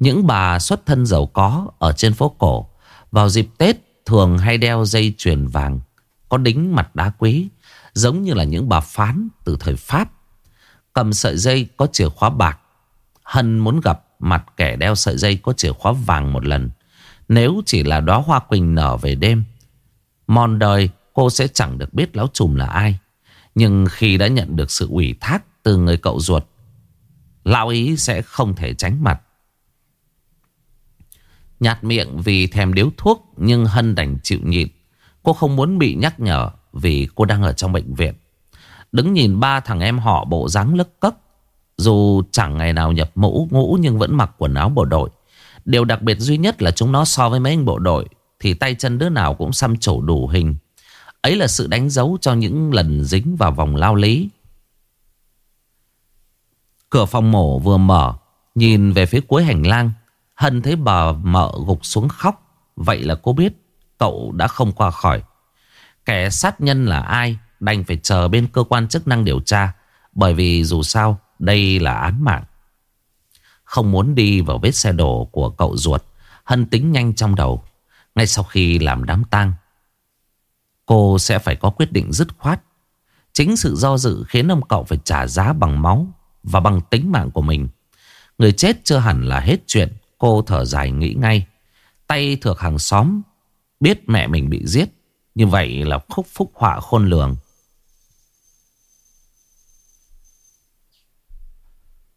Những bà xuất thân giàu có ở trên phố cổ, vào dịp Tết thường hay đeo dây chuyền vàng có đính mặt đá quý giống như là những bà phán từ thời Pháp. Cầm sợi dây có chìa khóa bạc. Hân muốn gặp mặt kẻ đeo sợi dây có chìa khóa vàng một lần. Nếu chỉ là đóa hoa quỳnh nở về đêm, mòn đời cô sẽ chẳng được biết lão trùm là ai. Nhưng khi đã nhận được sự ủy thác từ người cậu ruột, lão ý sẽ không thể tránh mặt. Nhạt miệng vì thèm điếu thuốc nhưng Hân đành chịu nhịn. Cô không muốn bị nhắc nhở vì cô đang ở trong bệnh viện. Đứng nhìn ba thằng em họ bộ dáng lấc cấc dù chẳng ngày nào nhập mũ ngũ nhưng vẫn mặc quần áo bộ đội. Điều đặc biệt duy nhất là chúng nó so với mấy anh bộ đội thì tay chân đứa nào cũng xăm trổ đủ hình. Ấy là sự đánh dấu cho những lần dính vào vòng lao lý. Cửa phòng mổ vừa mở, nhìn về phía cuối hành lang, Hân thấy bà mợ gục xuống khóc. Vậy là cô biết cậu đã không qua khỏi. Kẻ sát nhân là ai đành phải chờ bên cơ quan chức năng điều tra. Bởi vì dù sao đây là án mạng. Không muốn đi vào vết xe đổ của cậu ruột, Hân tính nhanh trong đầu. Ngay sau khi làm đám tang, cô sẽ phải có quyết định dứt khoát. Chính sự do dự khiến ông cậu phải trả giá bằng máu và bằng tính mạng của mình. Người chết chưa hẳn là hết chuyện, cô thở dài nghĩ ngay. Tay thược hàng xóm, biết mẹ mình bị giết. Như vậy là khúc phúc họa khôn lường.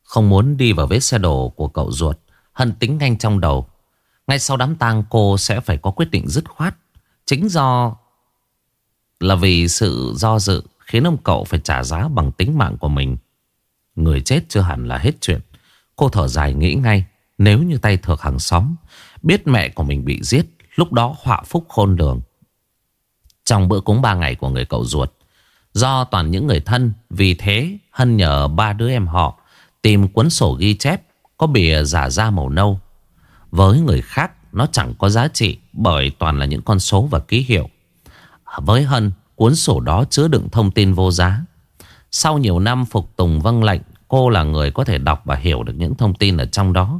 Không muốn đi vào vết xe đổ của cậu ruột, Hân tính nhanh trong đầu Ngay sau đám tang, cô sẽ phải có quyết định dứt khoát Chính do Là vì sự do dự Khiến ông cậu phải trả giá bằng tính mạng của mình Người chết chưa hẳn là hết chuyện Cô thở dài nghĩ ngay, Nếu như tay thược hàng xóm Biết mẹ của mình bị giết Lúc đó họa phúc khôn lường. Trong bữa cúng ba ngày của người cậu ruột, Do toàn những người thân, Vì thế Hân nhờ ba đứa em họ Tìm cuốn sổ ghi chép Có bìa giả da màu nâu. Với người khác, nó chẳng có giá trị Bởi toàn là những con số và ký hiệu. Với Hân, Cuốn sổ đó chứa đựng thông tin vô giá. Sau nhiều năm phục tùng vâng lệnh, Cô là người có thể đọc và hiểu được những thông tin ở trong đó.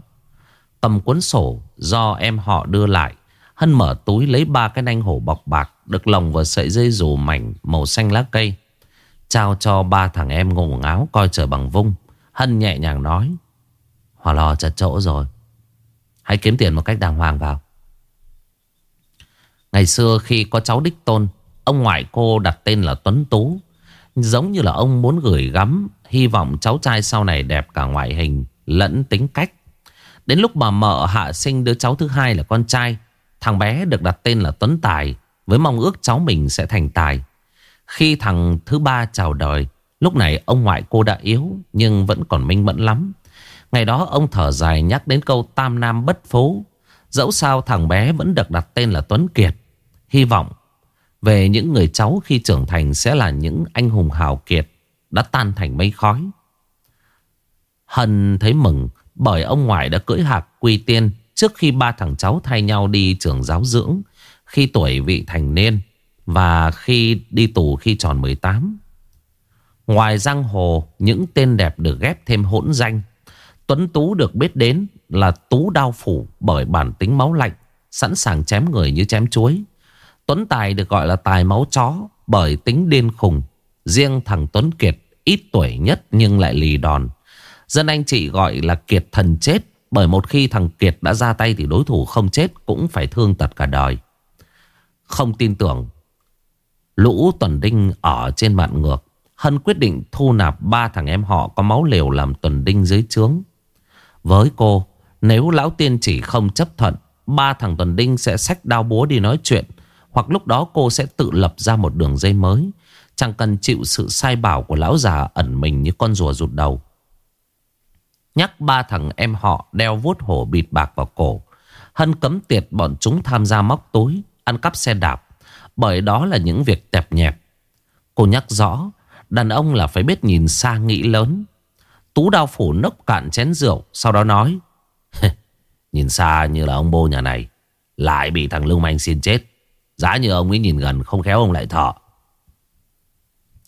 Cầm cuốn sổ do em họ đưa lại Hân mở túi lấy ba cái nanh hổ bọc bạc, Được lồng vào sợi dây dù mảnh màu xanh lá cây. Trao cho ba thằng em ngủ ngáo, coi trời bằng vung. Hân nhẹ nhàng nói Hòa lò chật chỗ rồi. Hãy kiếm tiền một cách đàng hoàng vào. Ngày xưa khi có cháu đích tôn, Ông ngoại cô đặt tên là Tuấn Tú. Giống như là ông muốn gửi gắm Hy vọng cháu trai sau này đẹp cả ngoại hình, Lẫn tính cách. Đến lúc bà mợ hạ sinh đứa cháu thứ hai là con trai Thằng bé được đặt tên là Tuấn Tài, Với mong ước cháu mình sẽ thành tài. Khi thằng thứ ba chào đời, Lúc này ông ngoại cô đã yếu, Nhưng vẫn còn minh mẫn lắm. Ngày đó ông thở dài nhắc đến câu tam nam bất phố Dẫu sao thằng bé vẫn được đặt tên là Tuấn Kiệt. Hy vọng về những người cháu khi trưởng thành sẽ là những anh hùng hào kiệt đã tan thành mây khói. Hân thấy mừng, bởi ông ngoại đã cưỡi hạc quy tiên trước khi ba thằng cháu thay nhau đi trường giáo dưỡng khi tuổi vị thành niên và khi đi tù khi tròn 18. Ngoài giang hồ, những tên đẹp được ghép thêm hỗn danh. Tuấn Tú được biết đến là Tú Đao Phủ bởi bản tính máu lạnh, sẵn sàng chém người như chém chuối. Tuấn Tài được gọi là tài máu chó bởi tính điên khùng. Riêng thằng Tuấn Kiệt ít tuổi nhất nhưng lại lì đòn. Dân anh chị gọi là Kiệt thần chết bởi một khi thằng Kiệt đã ra tay thì đối thủ không chết cũng phải thương tật cả đời. Không tin tưởng Lũ tuần đinh ở trên mạng ngược Hân quyết định thu nạp ba thằng em họ có máu liều làm tuần đinh dưới trướng. Với cô, nếu lão tiên chỉ không chấp thuận, ba thằng tuần đinh sẽ xách đao búa đi nói chuyện. Hoặc lúc đó cô sẽ tự lập ra một đường dây mới Chẳng cần chịu sự sai bảo của lão già ẩn mình như con rùa rụt đầu Nhắc ba thằng em họ đeo vuốt hổ bịt bạc vào cổ. Hân cấm tiệt bọn chúng tham gia móc túi, Ăn cắp xe đạp. Bởi đó là những việc tẹp nhẹp. Cô nhắc rõ, Đàn ông là phải biết nhìn xa nghĩ lớn. Tú đao phủ nốc cạn chén rượu, Sau đó nói Nhìn xa như là ông bô nhà này, Lại bị thằng Lưu Manh xin chết. Giá như ông ấy nhìn gần không khéo ông lại thọ.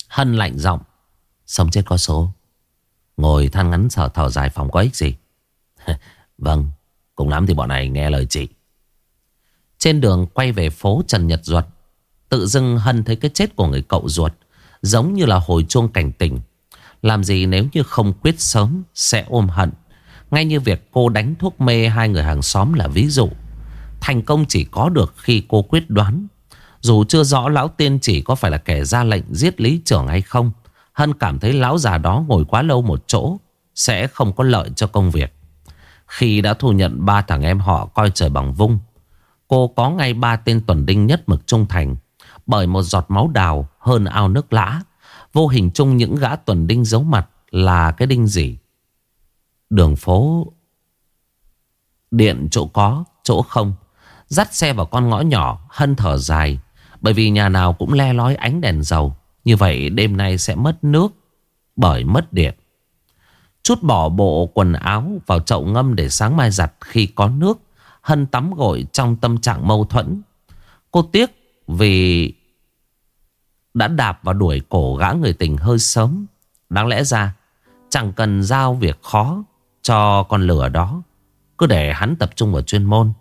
Hân lạnh giọng, Sống chết có số. Ngồi than ngắn sợ thở dài phòng có ích gì? Vâng Cùng lắm thì bọn này nghe lời chị. Trên đường quay về phố Trần Nhật Duật, Tự dưng Hân thấy cái chết của người cậu ruột, Giống như là hồi chuông cảnh tỉnh. Làm gì nếu như không quyết sớm Sẽ ôm hận? Ngay như việc cô đánh thuốc mê hai người hàng xóm là ví dụ. Thành công chỉ có được khi cô quyết đoán. Dù chưa rõ lão tiên chỉ có phải là kẻ ra lệnh giết lý trưởng hay không Hân cảm thấy lão già đó ngồi quá lâu một chỗ Sẽ không có lợi cho công việc. Khi đã thu nhận ba thằng em họ coi trời bằng vung Cô có ngay ba tên tuần đinh nhất mực trung thành Bởi một giọt máu đào hơn ao nước lã Vô hình chung những gã tuần đinh giấu mặt là cái đinh gì? Đường phố Điện chỗ có, chỗ không. Dắt xe vào con ngõ nhỏ Hân thở dài Bởi vì nhà nào cũng le lói ánh đèn dầu. Như vậy đêm nay sẽ mất nước Bởi mất điện. Chút bỏ bộ quần áo vào chậu ngâm để sáng mai giặt khi có nước, Hân tắm gội trong tâm trạng mâu thuẫn. Cô tiếc vì đã đạp và đuổi cổ gã người tình hơi sớm. Đáng lẽ ra chẳng cần giao việc khó cho con lửa đó. Cứ để hắn tập trung vào chuyên môn.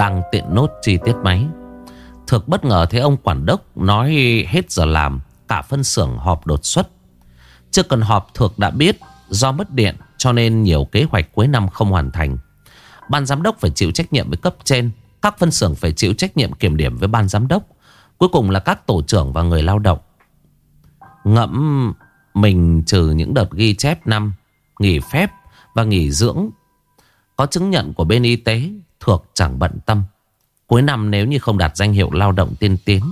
Đang tiện nốt chi tiết máy. Thực bất ngờ thấy ông quản đốc Nói hết giờ làm, Cả phân xưởng họp đột xuất. Trước cần họp Thực đã biết Do mất điện cho nên nhiều kế hoạch cuối năm không hoàn thành. Ban giám đốc phải chịu trách nhiệm với cấp trên, Các phân xưởng phải chịu trách nhiệm kiểm điểm với ban giám đốc, Cuối cùng là các tổ trưởng và người lao động. Ngẫm mình trừ những đợt ghi chép năm, Nghỉ phép và nghỉ dưỡng, Có chứng nhận của bên y tế Thuộc chẳng bận tâm. Cuối năm nếu như không đạt danh hiệu lao động tiên tiến,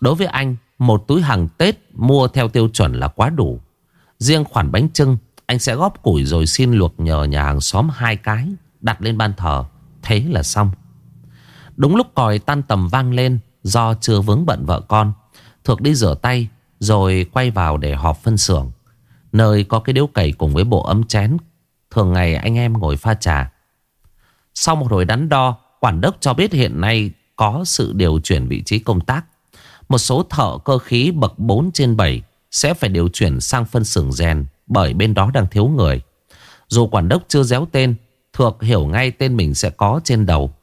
Đối với anh, Một túi hàng Tết mua theo tiêu chuẩn là quá đủ. Riêng khoản bánh trưng, Anh sẽ góp củi rồi xin luộc nhờ nhà hàng xóm hai cái, Đặt lên ban thờ. Thế là xong. Đúng lúc còi tan tầm vang lên, Do chưa vướng bận vợ con Thuộc đi rửa tay, Rồi quay vào để họp phân xưởng. Nơi có cái điếu cày cùng với bộ ấm chén, Thường ngày anh em ngồi pha trà sau một hồi đắn đo, quản đốc cho biết hiện nay có sự điều chuyển vị trí công tác. Một số thợ cơ khí bậc 4 trên 7 sẽ phải điều chuyển sang phân xưởng rèn bởi bên đó đang thiếu người. Dù quản đốc chưa déo tên, Thược hiểu ngay tên mình sẽ có trên đầu.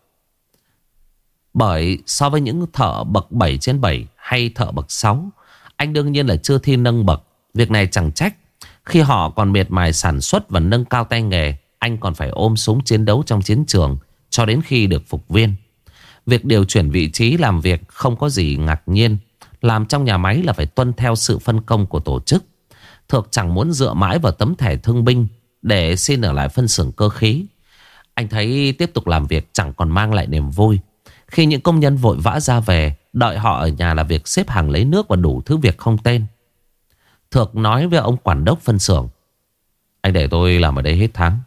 Bởi so với những thợ bậc 7 trên 7 hay thợ bậc 6, anh đương nhiên là chưa thi nâng bậc. Việc này chẳng trách. Khi họ còn miệt mài sản xuất và nâng cao tay nghề, anh còn phải ôm súng chiến đấu trong chiến trường cho đến khi được phục viên. Việc điều chuyển vị trí làm việc không có gì ngạc nhiên. Làm trong nhà máy là phải tuân theo sự phân công của tổ chức. Thược chẳng muốn dựa mãi vào tấm thẻ thương binh Để xin ở lại phân xưởng cơ khí. Anh thấy tiếp tục làm việc chẳng còn mang lại niềm vui. Khi những công nhân vội vã ra về, Đợi họ ở nhà là việc xếp hàng lấy nước và đủ thứ việc không tên. Thược nói với ông quản đốc phân xưởng, Anh để tôi làm ở đây hết tháng.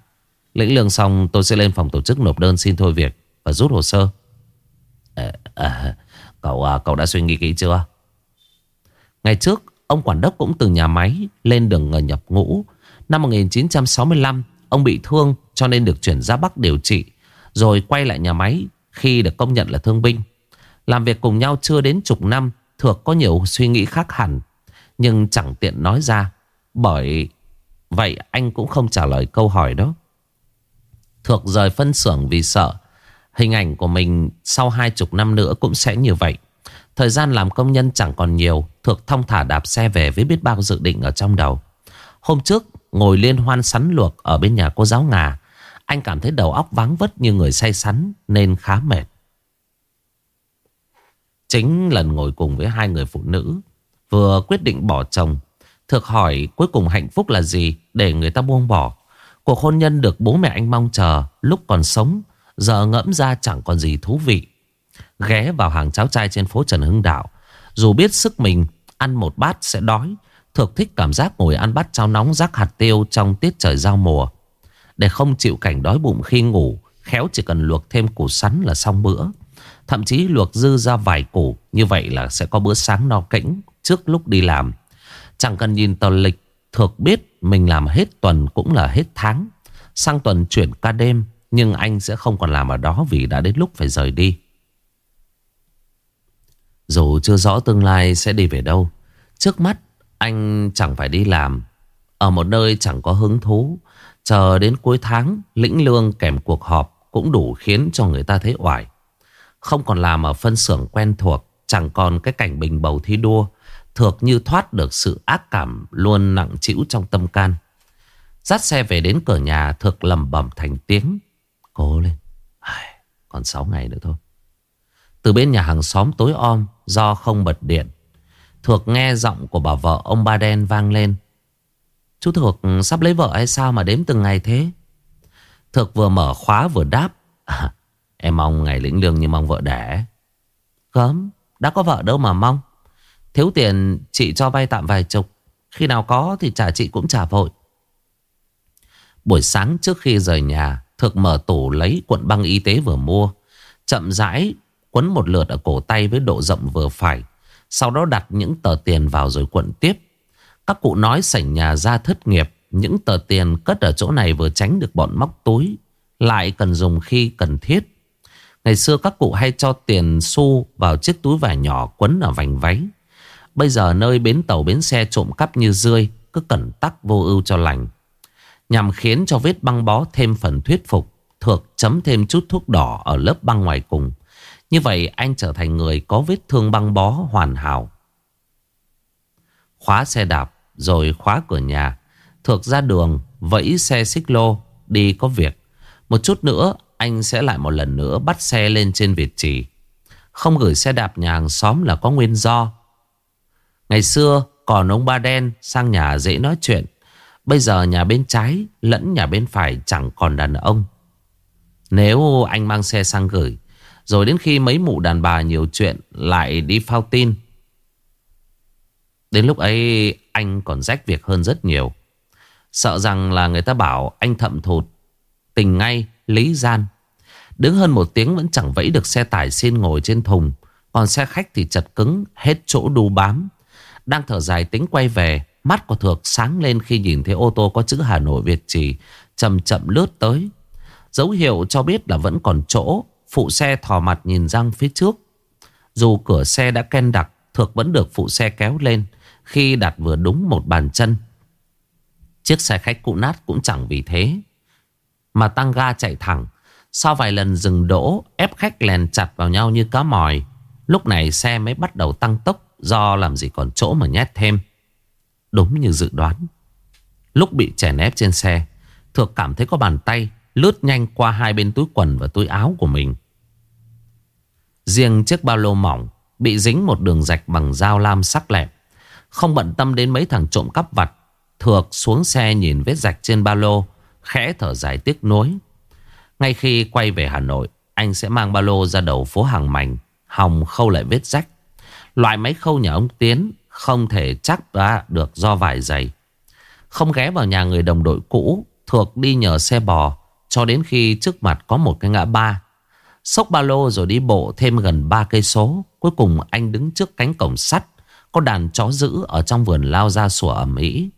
Lĩnh lương xong tôi sẽ lên phòng tổ chức nộp đơn xin thôi việc Và rút hồ sơ. À, à, Cậu à, cậu đã suy nghĩ kỹ chưa? Ngày trước Ông quản đốc cũng từ nhà máy Lên đường nhập ngũ. Năm 1965 Ông bị thương cho nên được chuyển ra Bắc điều trị Rồi quay lại nhà máy Khi được công nhận là thương binh. Làm việc cùng nhau chưa đến chục năm Thược có nhiều suy nghĩ khác hẳn Nhưng chẳng tiện nói ra. Bởi vậy anh cũng không trả lời câu hỏi đó. Thược rời phân xưởng vì sợ. Hình ảnh của mình sau hai chục năm nữa cũng sẽ như vậy. Thời gian làm công nhân chẳng còn nhiều, Thược thông thả đạp xe về với biết bao dự định ở trong đầu. Hôm trước, ngồi liên hoan sắn luộc ở bên nhà cô giáo ngà, Anh cảm thấy đầu óc vắng vất như người say sắn nên khá mệt. Chính lần ngồi cùng với hai người phụ nữ, Vừa quyết định bỏ chồng Thực hỏi cuối cùng hạnh phúc là gì để người ta buông bỏ. Cuộc hôn nhân được bố mẹ anh mong chờ, lúc còn sống, Giờ ngẫm ra chẳng còn gì thú vị. Ghé vào hàng cháo trai trên phố Trần Hưng Đạo, Dù biết sức mình, ăn một bát sẽ đói Thực thích cảm giác ngồi ăn bát cháo nóng rắc hạt tiêu trong tiết trời giao mùa. Để không chịu cảnh đói bụng khi ngủ, Khéo chỉ cần luộc thêm củ sắn là xong bữa. Thậm chí luộc dư ra vài củ, Như vậy là sẽ có bữa sáng no kĩnh trước lúc đi làm. Chẳng cần nhìn tờ lịch Thực biết mình làm hết tuần cũng là hết tháng. Sang tuần chuyển ca đêm, Nhưng anh sẽ không còn làm ở đó Vì đã đến lúc phải rời đi. Dù chưa rõ tương lai sẽ đi về đâu, Trước mắt anh chẳng phải đi làm. Ở một nơi chẳng có hứng thú, Chờ đến cuối tháng, Lĩnh lương kèm cuộc họp Cũng đủ khiến cho người ta thấy oải. Không còn làm ở phân xưởng quen thuộc, Chẳng còn cái cảnh bình bầu thi đua Thược như thoát được sự ác cảm Luôn nặng chịu trong tâm can. Dắt xe về đến cửa nhà Thược lầm bẩm thành tiếng Cố lên Còn 6 ngày nữa thôi. Từ bên nhà hàng xóm tối om Do không bật điện Thược nghe giọng của bà vợ ông Ba Đen vang lên. Chú Thược sắp lấy vợ hay sao mà đếm từng ngày thế? Thược vừa mở khóa vừa đáp à, Em mong ngày lĩnh lương như mong vợ đẻ. Gớm Đã có vợ đâu mà mong. Thiếu tiền chị cho vay tạm vài chục, Khi nào có thì trả chị cũng trả vội. Buổi sáng trước khi rời nhà, Thực mở tủ lấy cuộn băng y tế vừa mua, Chậm rãi Quấn một lượt ở cổ tay với độ rộng vừa phải, Sau đó đặt những tờ tiền vào rồi cuộn tiếp. Các cụ nói sảnh nhà ra thất nghiệp, Những tờ tiền cất ở chỗ này vừa tránh được bọn móc túi, Lại cần dùng khi cần thiết. Ngày xưa các cụ hay cho tiền xu vào chiếc túi vải nhỏ quấn ở vành váy. Bây giờ nơi bến tàu bến xe trộm cắp như rươi, Cứ cẩn tắc vô ưu cho lành. Nhằm khiến cho vết băng bó thêm phần thuyết phục, Thược chấm thêm chút thuốc đỏ ở lớp băng ngoài cùng. Như vậy, anh trở thành người có vết thương băng bó hoàn hảo. Khóa xe đạp, rồi khóa cửa nhà. Thược ra đường, vẫy xe xích lô, đi có việc. Một chút nữa, anh sẽ lại một lần nữa bắt xe lên trên Việt Trì. Không gửi xe đạp nhà hàng xóm là có nguyên do. Ngày xưa còn ông ba đen sang nhà dễ nói chuyện. Bây giờ nhà bên trái lẫn nhà bên phải chẳng còn đàn ông. Nếu anh mang xe sang gửi, rồi đến khi mấy mụ đàn bà nhiều chuyện lại đi phao tin. Đến lúc ấy anh còn rách việc hơn rất nhiều. Sợ rằng là người ta bảo anh thậm thụt, tình ngay, lý gian. Đứng hơn một tiếng vẫn chẳng vẫy được xe tải xin ngồi trên thùng. Còn xe khách thì chật cứng, hết chỗ đu bám. Đang thở dài tính quay về, Mắt của Thược sáng lên khi nhìn thấy ô tô có chữ Hà Nội Việt Trì, Chậm chậm lướt tới. Dấu hiệu cho biết là vẫn còn chỗ, Phụ xe thò mặt nhìn răng phía trước. Dù cửa xe đã ken đặc, Thược vẫn được phụ xe kéo lên, Khi đặt vừa đúng một bàn chân. Chiếc xe khách cụ nát cũng chẳng vì thế, Mà tăng ga chạy thẳng. Sau vài lần dừng đỗ, Ép khách lèn chặt vào nhau như cá mòi. Lúc này xe mới bắt đầu tăng tốc. Do làm gì còn chỗ mà nhét thêm. Đúng như dự đoán. Lúc bị chèn ép trên xe, Thược cảm thấy có bàn tay Lướt nhanh qua hai bên túi quần và túi áo của mình. Riêng chiếc ba lô mỏng Bị dính một đường rạch bằng dao lam sắc lẹm. Không bận tâm đến mấy thằng trộm cắp vặt, Thược xuống xe nhìn vết rạch trên ba lô, Khẽ thở dài tiếc nuối. Ngay khi quay về Hà Nội, Anh sẽ mang ba lô ra đầu phố hàng mảnh Hòng khâu lại vết rách. Loại máy khâu nhà ông Tiến Không thể chắc đã được do vải dày Không ghé vào nhà người đồng đội cũ thuộc đi nhờ xe bò Cho đến khi trước mặt có một cái ngã ba Xốc ba lô rồi đi bộ thêm gần ba cây số. Cuối cùng anh đứng trước cánh cổng sắt. Có đàn chó giữ ở trong vườn lao ra sủa ở Mỹ.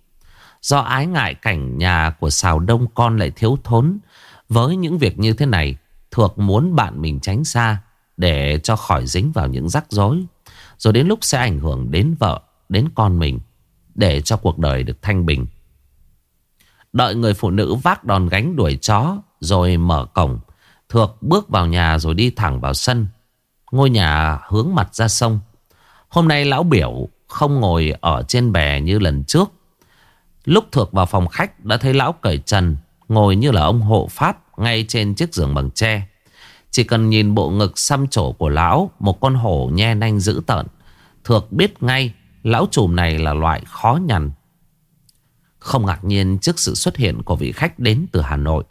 Do ái ngại cảnh nhà của xào đông con lại thiếu thốn. Với những việc như thế này, Thược muốn bạn mình tránh xa để cho khỏi dính vào những rắc rối. Rồi đến lúc sẽ ảnh hưởng đến vợ, đến con mình để cho cuộc đời được thanh bình. Đợi người phụ nữ vác đòn gánh đuổi chó rồi mở cổng. Thược bước vào nhà rồi đi thẳng vào sân. Ngôi nhà hướng mặt ra sông. Hôm nay lão biểu không ngồi ở trên bè như lần trước. Lúc Thược vào phòng khách đã thấy lão cởi trần, ngồi như là ông hộ pháp ngay trên chiếc giường bằng tre. Chỉ cần nhìn bộ ngực xăm trổ của lão, một con hổ nhe nanh dữ tợn. Thược biết ngay lão trùm này là loại khó nhằn. Không ngạc nhiên trước sự xuất hiện của vị khách đến từ Hà Nội.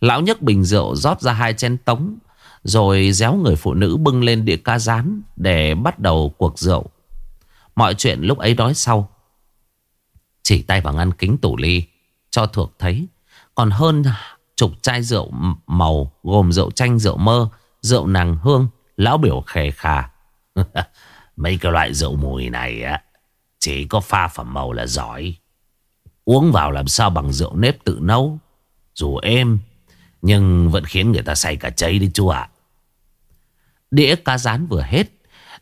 Lão nhấc bình rượu rót ra hai chén tống Rồi déo người phụ nữ bưng lên đĩa cá rán Để bắt đầu cuộc rượu Mọi chuyện lúc ấy đói sau Chỉ tay vào ngăn kính tủ ly Cho thuộc thấy Còn hơn chục chai rượu màu Gồm rượu chanh, rượu mơ Rượu nàng hương Lão biểu khề khà. Mấy cái loại rượu mùi này á Chỉ có pha phẩm màu là giỏi. Uống vào làm sao bằng rượu nếp tự nấu Dù êm nhưng vẫn khiến người ta say cả cháy đi chú ạ. Đĩa cá rán vừa hết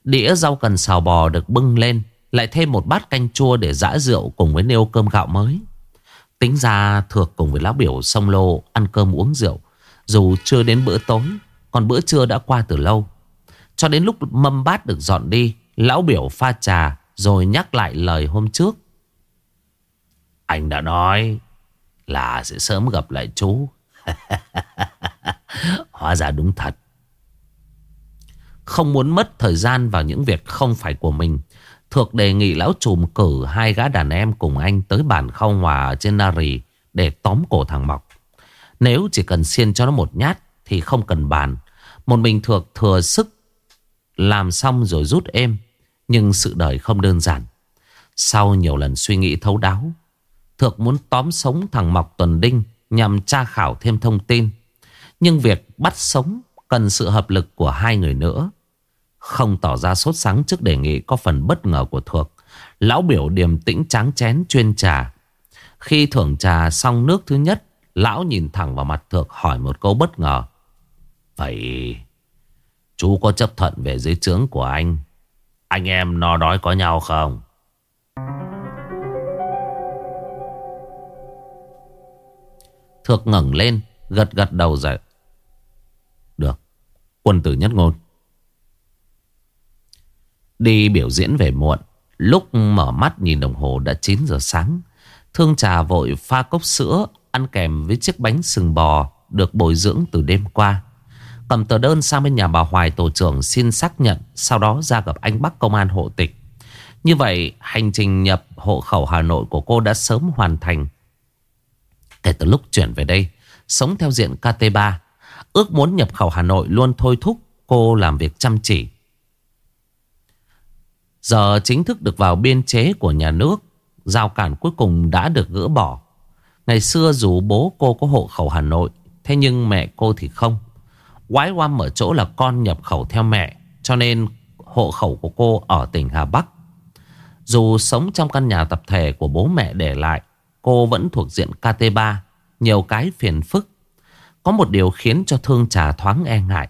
Đĩa rau cần xào bò được bưng lên Lại thêm một bát canh chua để dã rượu Cùng với nêu cơm gạo mới. Tính ra Thược cùng với lão biểu sông lô, Ăn cơm uống rượu. Dù chưa đến bữa tối, Còn bữa trưa đã qua từ lâu. Cho đến lúc mâm bát được dọn đi, Lão biểu pha trà Rồi nhắc lại lời hôm trước. Anh đã nói Là sẽ sớm gặp lại chú. Hóa ra đúng thật. Không muốn mất thời gian vào những việc không phải của mình Thược đề nghị lão trùm cử hai gã đàn em cùng anh tới bản khao hòa trên Nari để tóm cổ thằng Mọc. Nếu chỉ cần xiên cho nó một nhát thì không cần bàn. Một mình thược thừa sức làm xong rồi rút êm. Nhưng sự đời không đơn giản. Sau nhiều lần suy nghĩ thấu đáo, Thược muốn tóm sống thằng Mọc Tuần Đinh nhằm tra khảo thêm thông tin. Nhưng việc bắt sống cần sự hợp lực của hai người nữa. Không tỏ ra sốt sáng trước đề nghị có phần bất ngờ của Thược. Lão biểu điềm tĩnh tráng chén chuyên trà. Khi thưởng trà xong nước thứ nhất, lão nhìn thẳng vào mặt Thược hỏi một câu bất ngờ. Vậy chú có chấp thuận về dưới trướng của anh? Anh em no đói có nhau không? Thược ngẩng lên Gật gật đầu dậy Được Quân tử nhất ngôn Đi biểu diễn về muộn. Lúc mở mắt nhìn đồng hồ đã 9 giờ sáng. Thương trà vội pha cốc sữa, Ăn kèm với chiếc bánh sừng bò Được bồi dưỡng từ đêm qua. Cầm tờ đơn sang bên nhà bà Hoài tổ trưởng xin xác nhận, Sau đó ra gặp anh Bắc công an hộ tịch. Như vậy, hành trình nhập hộ khẩu Hà Nội của cô đã sớm hoàn thành. Kể từ lúc chuyển về đây, Sống theo diện KT3 Ước muốn nhập khẩu Hà Nội luôn thôi thúc Cô làm việc chăm chỉ. Giờ chính thức được vào biên chế của nhà nước, Giao cản cuối cùng đã được gỡ bỏ. Ngày xưa dù bố cô có hộ khẩu Hà Nội, Thế nhưng mẹ cô thì không. Quái oăm ở chỗ là con nhập khẩu theo mẹ, Cho nên hộ khẩu của cô ở tỉnh Hà Bắc. Dù sống trong căn nhà tập thể của bố mẹ để lại, Cô vẫn thuộc diện KT3 Nhiều cái phiền phức. Có một điều khiến cho thương trà thoáng e ngại.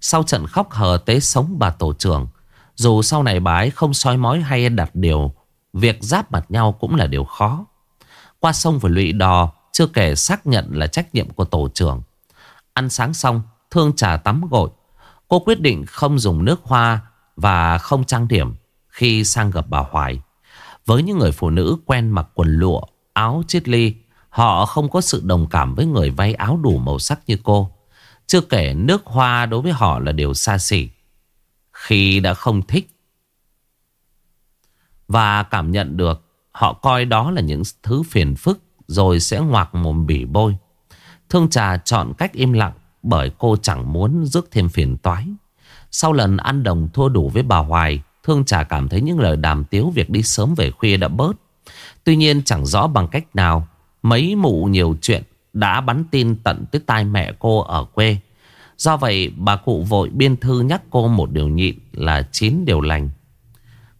Sau trận khóc hờ tế sống bà tổ trưởng dù sau này bà ấy không soi mói hay đặt điều, Việc giáp mặt nhau cũng là điều khó. Qua sông phải lụy đò, Chưa kể xác nhận là trách nhiệm của tổ trưởng. Ăn sáng xong, Thương trà tắm gội. Cô quyết định không dùng nước hoa Và không trang điểm Khi sang gặp bà Hoài. Với những người phụ nữ quen mặc quần lụa, áo chiết ly, Họ không có sự đồng cảm với người vay áo đủ màu sắc như cô. Chưa kể nước hoa đối với họ là điều xa xỉ. Khi đã không thích Và cảm nhận được họ coi đó là những thứ phiền phức rồi sẽ ngoạc mồm bỉ bôi. Thương trà chọn cách im lặng bởi cô chẳng muốn rước thêm phiền toái. Sau lần ăn đồng thua đủ với bà Hoài, Thương trà cảm thấy những lời đàm tiếu việc đi sớm về khuya đã bớt. Tuy nhiên chẳng rõ bằng cách nào mấy mụ nhiều chuyện đã bắn tin tận tới tai mẹ cô ở quê. Do vậy bà cụ vội biên thư nhắc cô một điều nhịn là chín điều lành.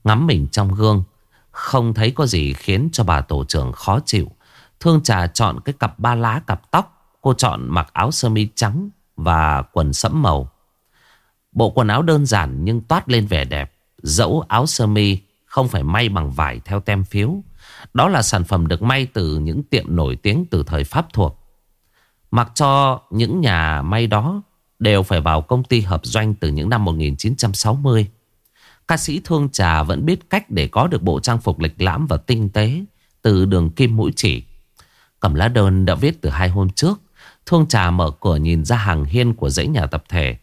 Ngắm mình trong gương, không thấy có gì khiến cho bà tổ trưởng khó chịu. Thương trà chọn cái cặp ba lá cặp tóc, cô chọn mặc áo sơ mi trắng và quần sẫm màu. Bộ quần áo đơn giản nhưng toát lên vẻ đẹp. Dẫu áo sơ mi không phải may bằng vải theo tem phiếu. Đó là sản phẩm được may từ những tiệm nổi tiếng từ thời Pháp thuộc. Mặc cho những nhà may đó đều phải vào công ty hợp doanh từ những năm 1960. Ca sĩ Thương Trà vẫn biết cách để có được bộ trang phục lịch lãm và tinh tế từ đường kim mũi chỉ. Cầm lá đơn đã viết từ hai hôm trước. Thương Trà mở cửa nhìn ra hàng hiên của dãy nhà tập thể.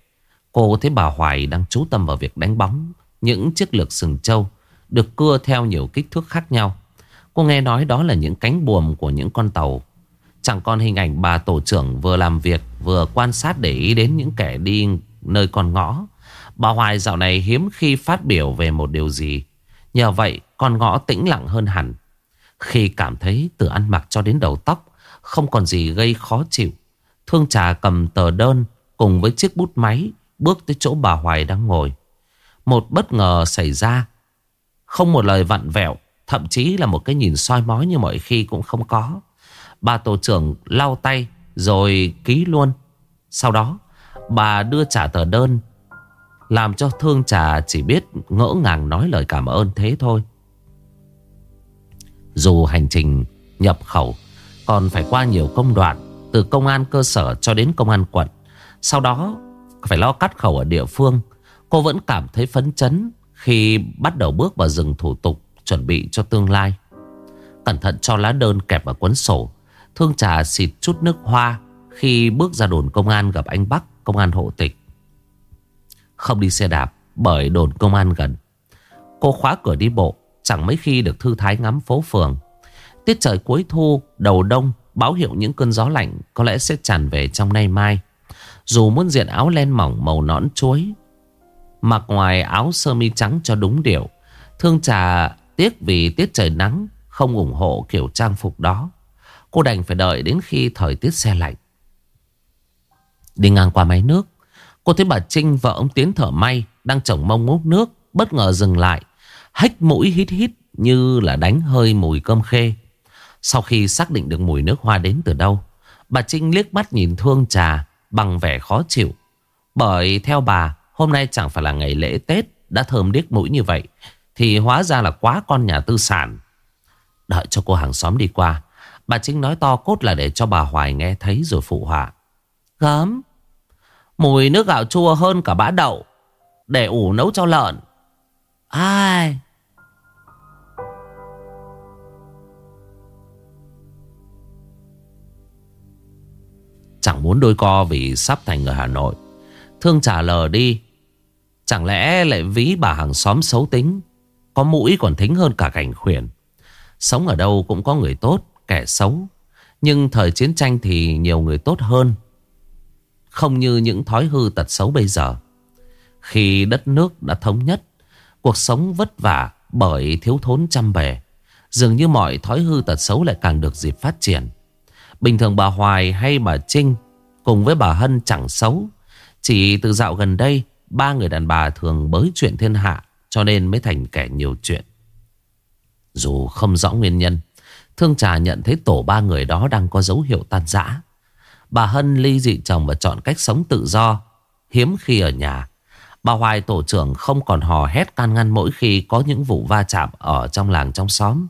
Cô thấy bà Hoài đang chú tâm vào việc đánh bóng những chiếc lược sừng trâu, được cưa theo nhiều kích thước khác nhau. Cô nghe nói đó là những cánh buồm của những con tàu. Chẳng còn hình ảnh bà tổ trưởng vừa làm việc vừa quan sát để ý đến những kẻ đi nơi con ngõ. Bà Hoài dạo này hiếm khi phát biểu về một điều gì. Nhờ vậy con ngõ tĩnh lặng hơn hẳn. Khi cảm thấy từ ăn mặc cho đến đầu tóc không còn gì gây khó chịu. Thương trà cầm tờ đơn cùng với chiếc bút máy bước tới chỗ bà Hoài đang ngồi. Một bất ngờ xảy ra. Không một lời vặn vẹo, thậm chí là một cái nhìn soi mói như mọi khi cũng không có. Bà tổ trưởng lau tay rồi ký luôn. Sau đó, bà đưa trả tờ đơn. Làm cho thương trà chỉ biết ngỡ ngàng nói lời cảm ơn thế thôi. Dù hành trình nhập khẩu còn phải qua nhiều công đoạn từ công an cơ sở cho đến công an quận. Sau đó phải lo cắt khẩu ở địa phương. Cô vẫn cảm thấy phấn chấn khi bắt đầu bước vào rừng thủ tục chuẩn bị cho tương lai. Cẩn thận cho lá đơn kẹp vào cuốn sổ. Thương trà xịt chút nước hoa khi bước ra đồn công an gặp anh Bắc, công an hộ tịch. Không đi xe đạp bởi đồn công an gần. Cô khóa cửa đi bộ, chẳng mấy khi được thư thái ngắm phố phường. Tiết trời cuối thu, đầu đông, báo hiệu những cơn gió lạnh có lẽ sẽ tràn về trong nay mai. Dù muốn diện áo len mỏng màu nõn chuối Mặc ngoài áo sơ mi trắng cho đúng điệu Thương trà tiếc vì tiết trời nắng Không ủng hộ kiểu trang phục đó Cô đành phải đợi đến khi thời tiết xe lạnh Đi ngang qua máy nước Cô thấy bà Trinh vợ ông Tiến thở may Đang chồng mông ngút nước Bất ngờ dừng lại Hách mũi hít hít như là đánh hơi mùi cơm khê Sau khi xác định được mùi nước hoa đến từ đâu Bà Trinh liếc mắt nhìn thương trà bằng vẻ khó chịu. Bởi theo bà, hôm nay chẳng phải là ngày lễ Tết đã thơm điếc mũi như vậy. Thì hóa ra là quá con nhà tư sản. Đợi cho cô hàng xóm đi qua. Bà Trinh nói to cốt là để cho bà Hoài nghe thấy rồi phụ họa. Gớm. Mùi nước gạo chua hơn cả bã đậu. Để ủ nấu cho lợn. Ai... Chẳng muốn đôi co vì sắp thành người Hà Nội Thương trả lờ đi Chẳng lẽ lại ví bà hàng xóm xấu tính Có mũi còn thính hơn cả cảnh khuyển Sống ở đâu cũng có người tốt Kẻ xấu. Nhưng thời chiến tranh thì nhiều người tốt hơn. Không như những thói hư tật xấu bây giờ. Khi đất nước đã thống nhất Cuộc sống vất vả bởi thiếu thốn chăm bề. Dường như mọi thói hư tật xấu lại càng được dịp phát triển. Bình thường bà Hoài hay bà Trinh cùng với bà Hân chẳng xấu. Chỉ từ dạo gần đây, ba người đàn bà thường bới chuyện thiên hạ cho nên mới thành kẻ nhiều chuyện. Dù không rõ nguyên nhân, Thương Trà nhận thấy tổ ba người đó đang có dấu hiệu tan rã. Bà Hân ly dị chồng và chọn cách sống tự do, hiếm khi ở nhà. Bà Hoài tổ trưởng không còn hò hét can ngăn mỗi khi có những vụ va chạm ở trong làng trong xóm.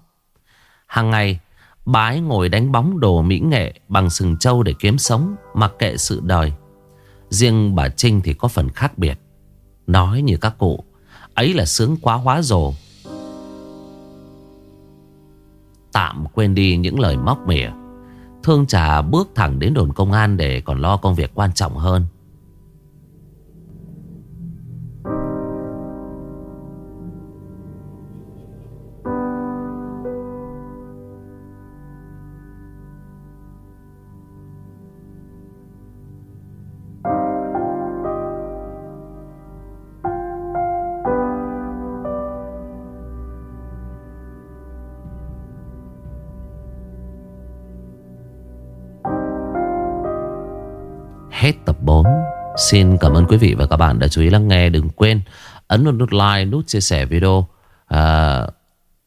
Hàng ngày, Bà ấy ngồi đánh bóng đồ mỹ nghệ bằng sừng trâu để kiếm sống, mặc kệ sự đời. Riêng bà Trinh thì có phần khác biệt. Nói như các cụ, ấy là sướng quá hóa rồ. Tạm quên đi những lời móc mỉa. Thương trà bước thẳng đến đồn công an để còn lo công việc quan trọng hơn. Xin cảm ơn quý vị và các bạn đã chú ý lắng nghe. Đừng quên ấn vào nút like, nút chia sẻ video à,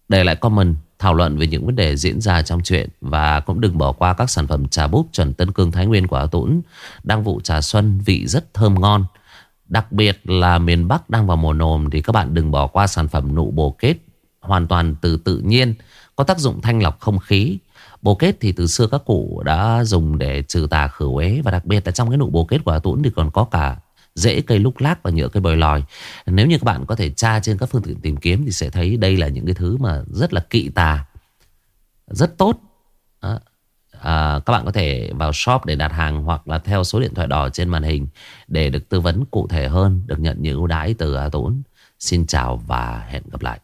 Để lại comment thảo luận về những vấn đề diễn ra trong chuyện. Và cũng đừng bỏ qua các sản phẩm trà búp chuẩn Tân Cương Thái Nguyên của tuấn Tũng Đang vụ trà xuân vị rất thơm ngon. Đặc biệt là miền Bắc đang vào mùa nồm Thì các bạn đừng bỏ qua sản phẩm nụ bồ kết Hoàn toàn từ tự nhiên Có tác dụng thanh lọc không khí. Bồ kết thì từ xưa các cụ đã dùng để trừ tà khử uế. Và đặc biệt là trong cái nụ bồ kết của tuấn thì còn có cả rễ cây lúc lác và nhựa cây bồi lòi. Nếu như các bạn có thể tra trên các phương tiện tìm kiếm Thì sẽ thấy đây là những cái thứ mà rất là kỵ tà Rất tốt. À, à, Các bạn có thể vào shop để đặt hàng Hoặc là theo số điện thoại đỏ trên màn hình Để được tư vấn cụ thể hơn Được nhận những ưu đãi từ tuấn Xin chào và hẹn gặp lại.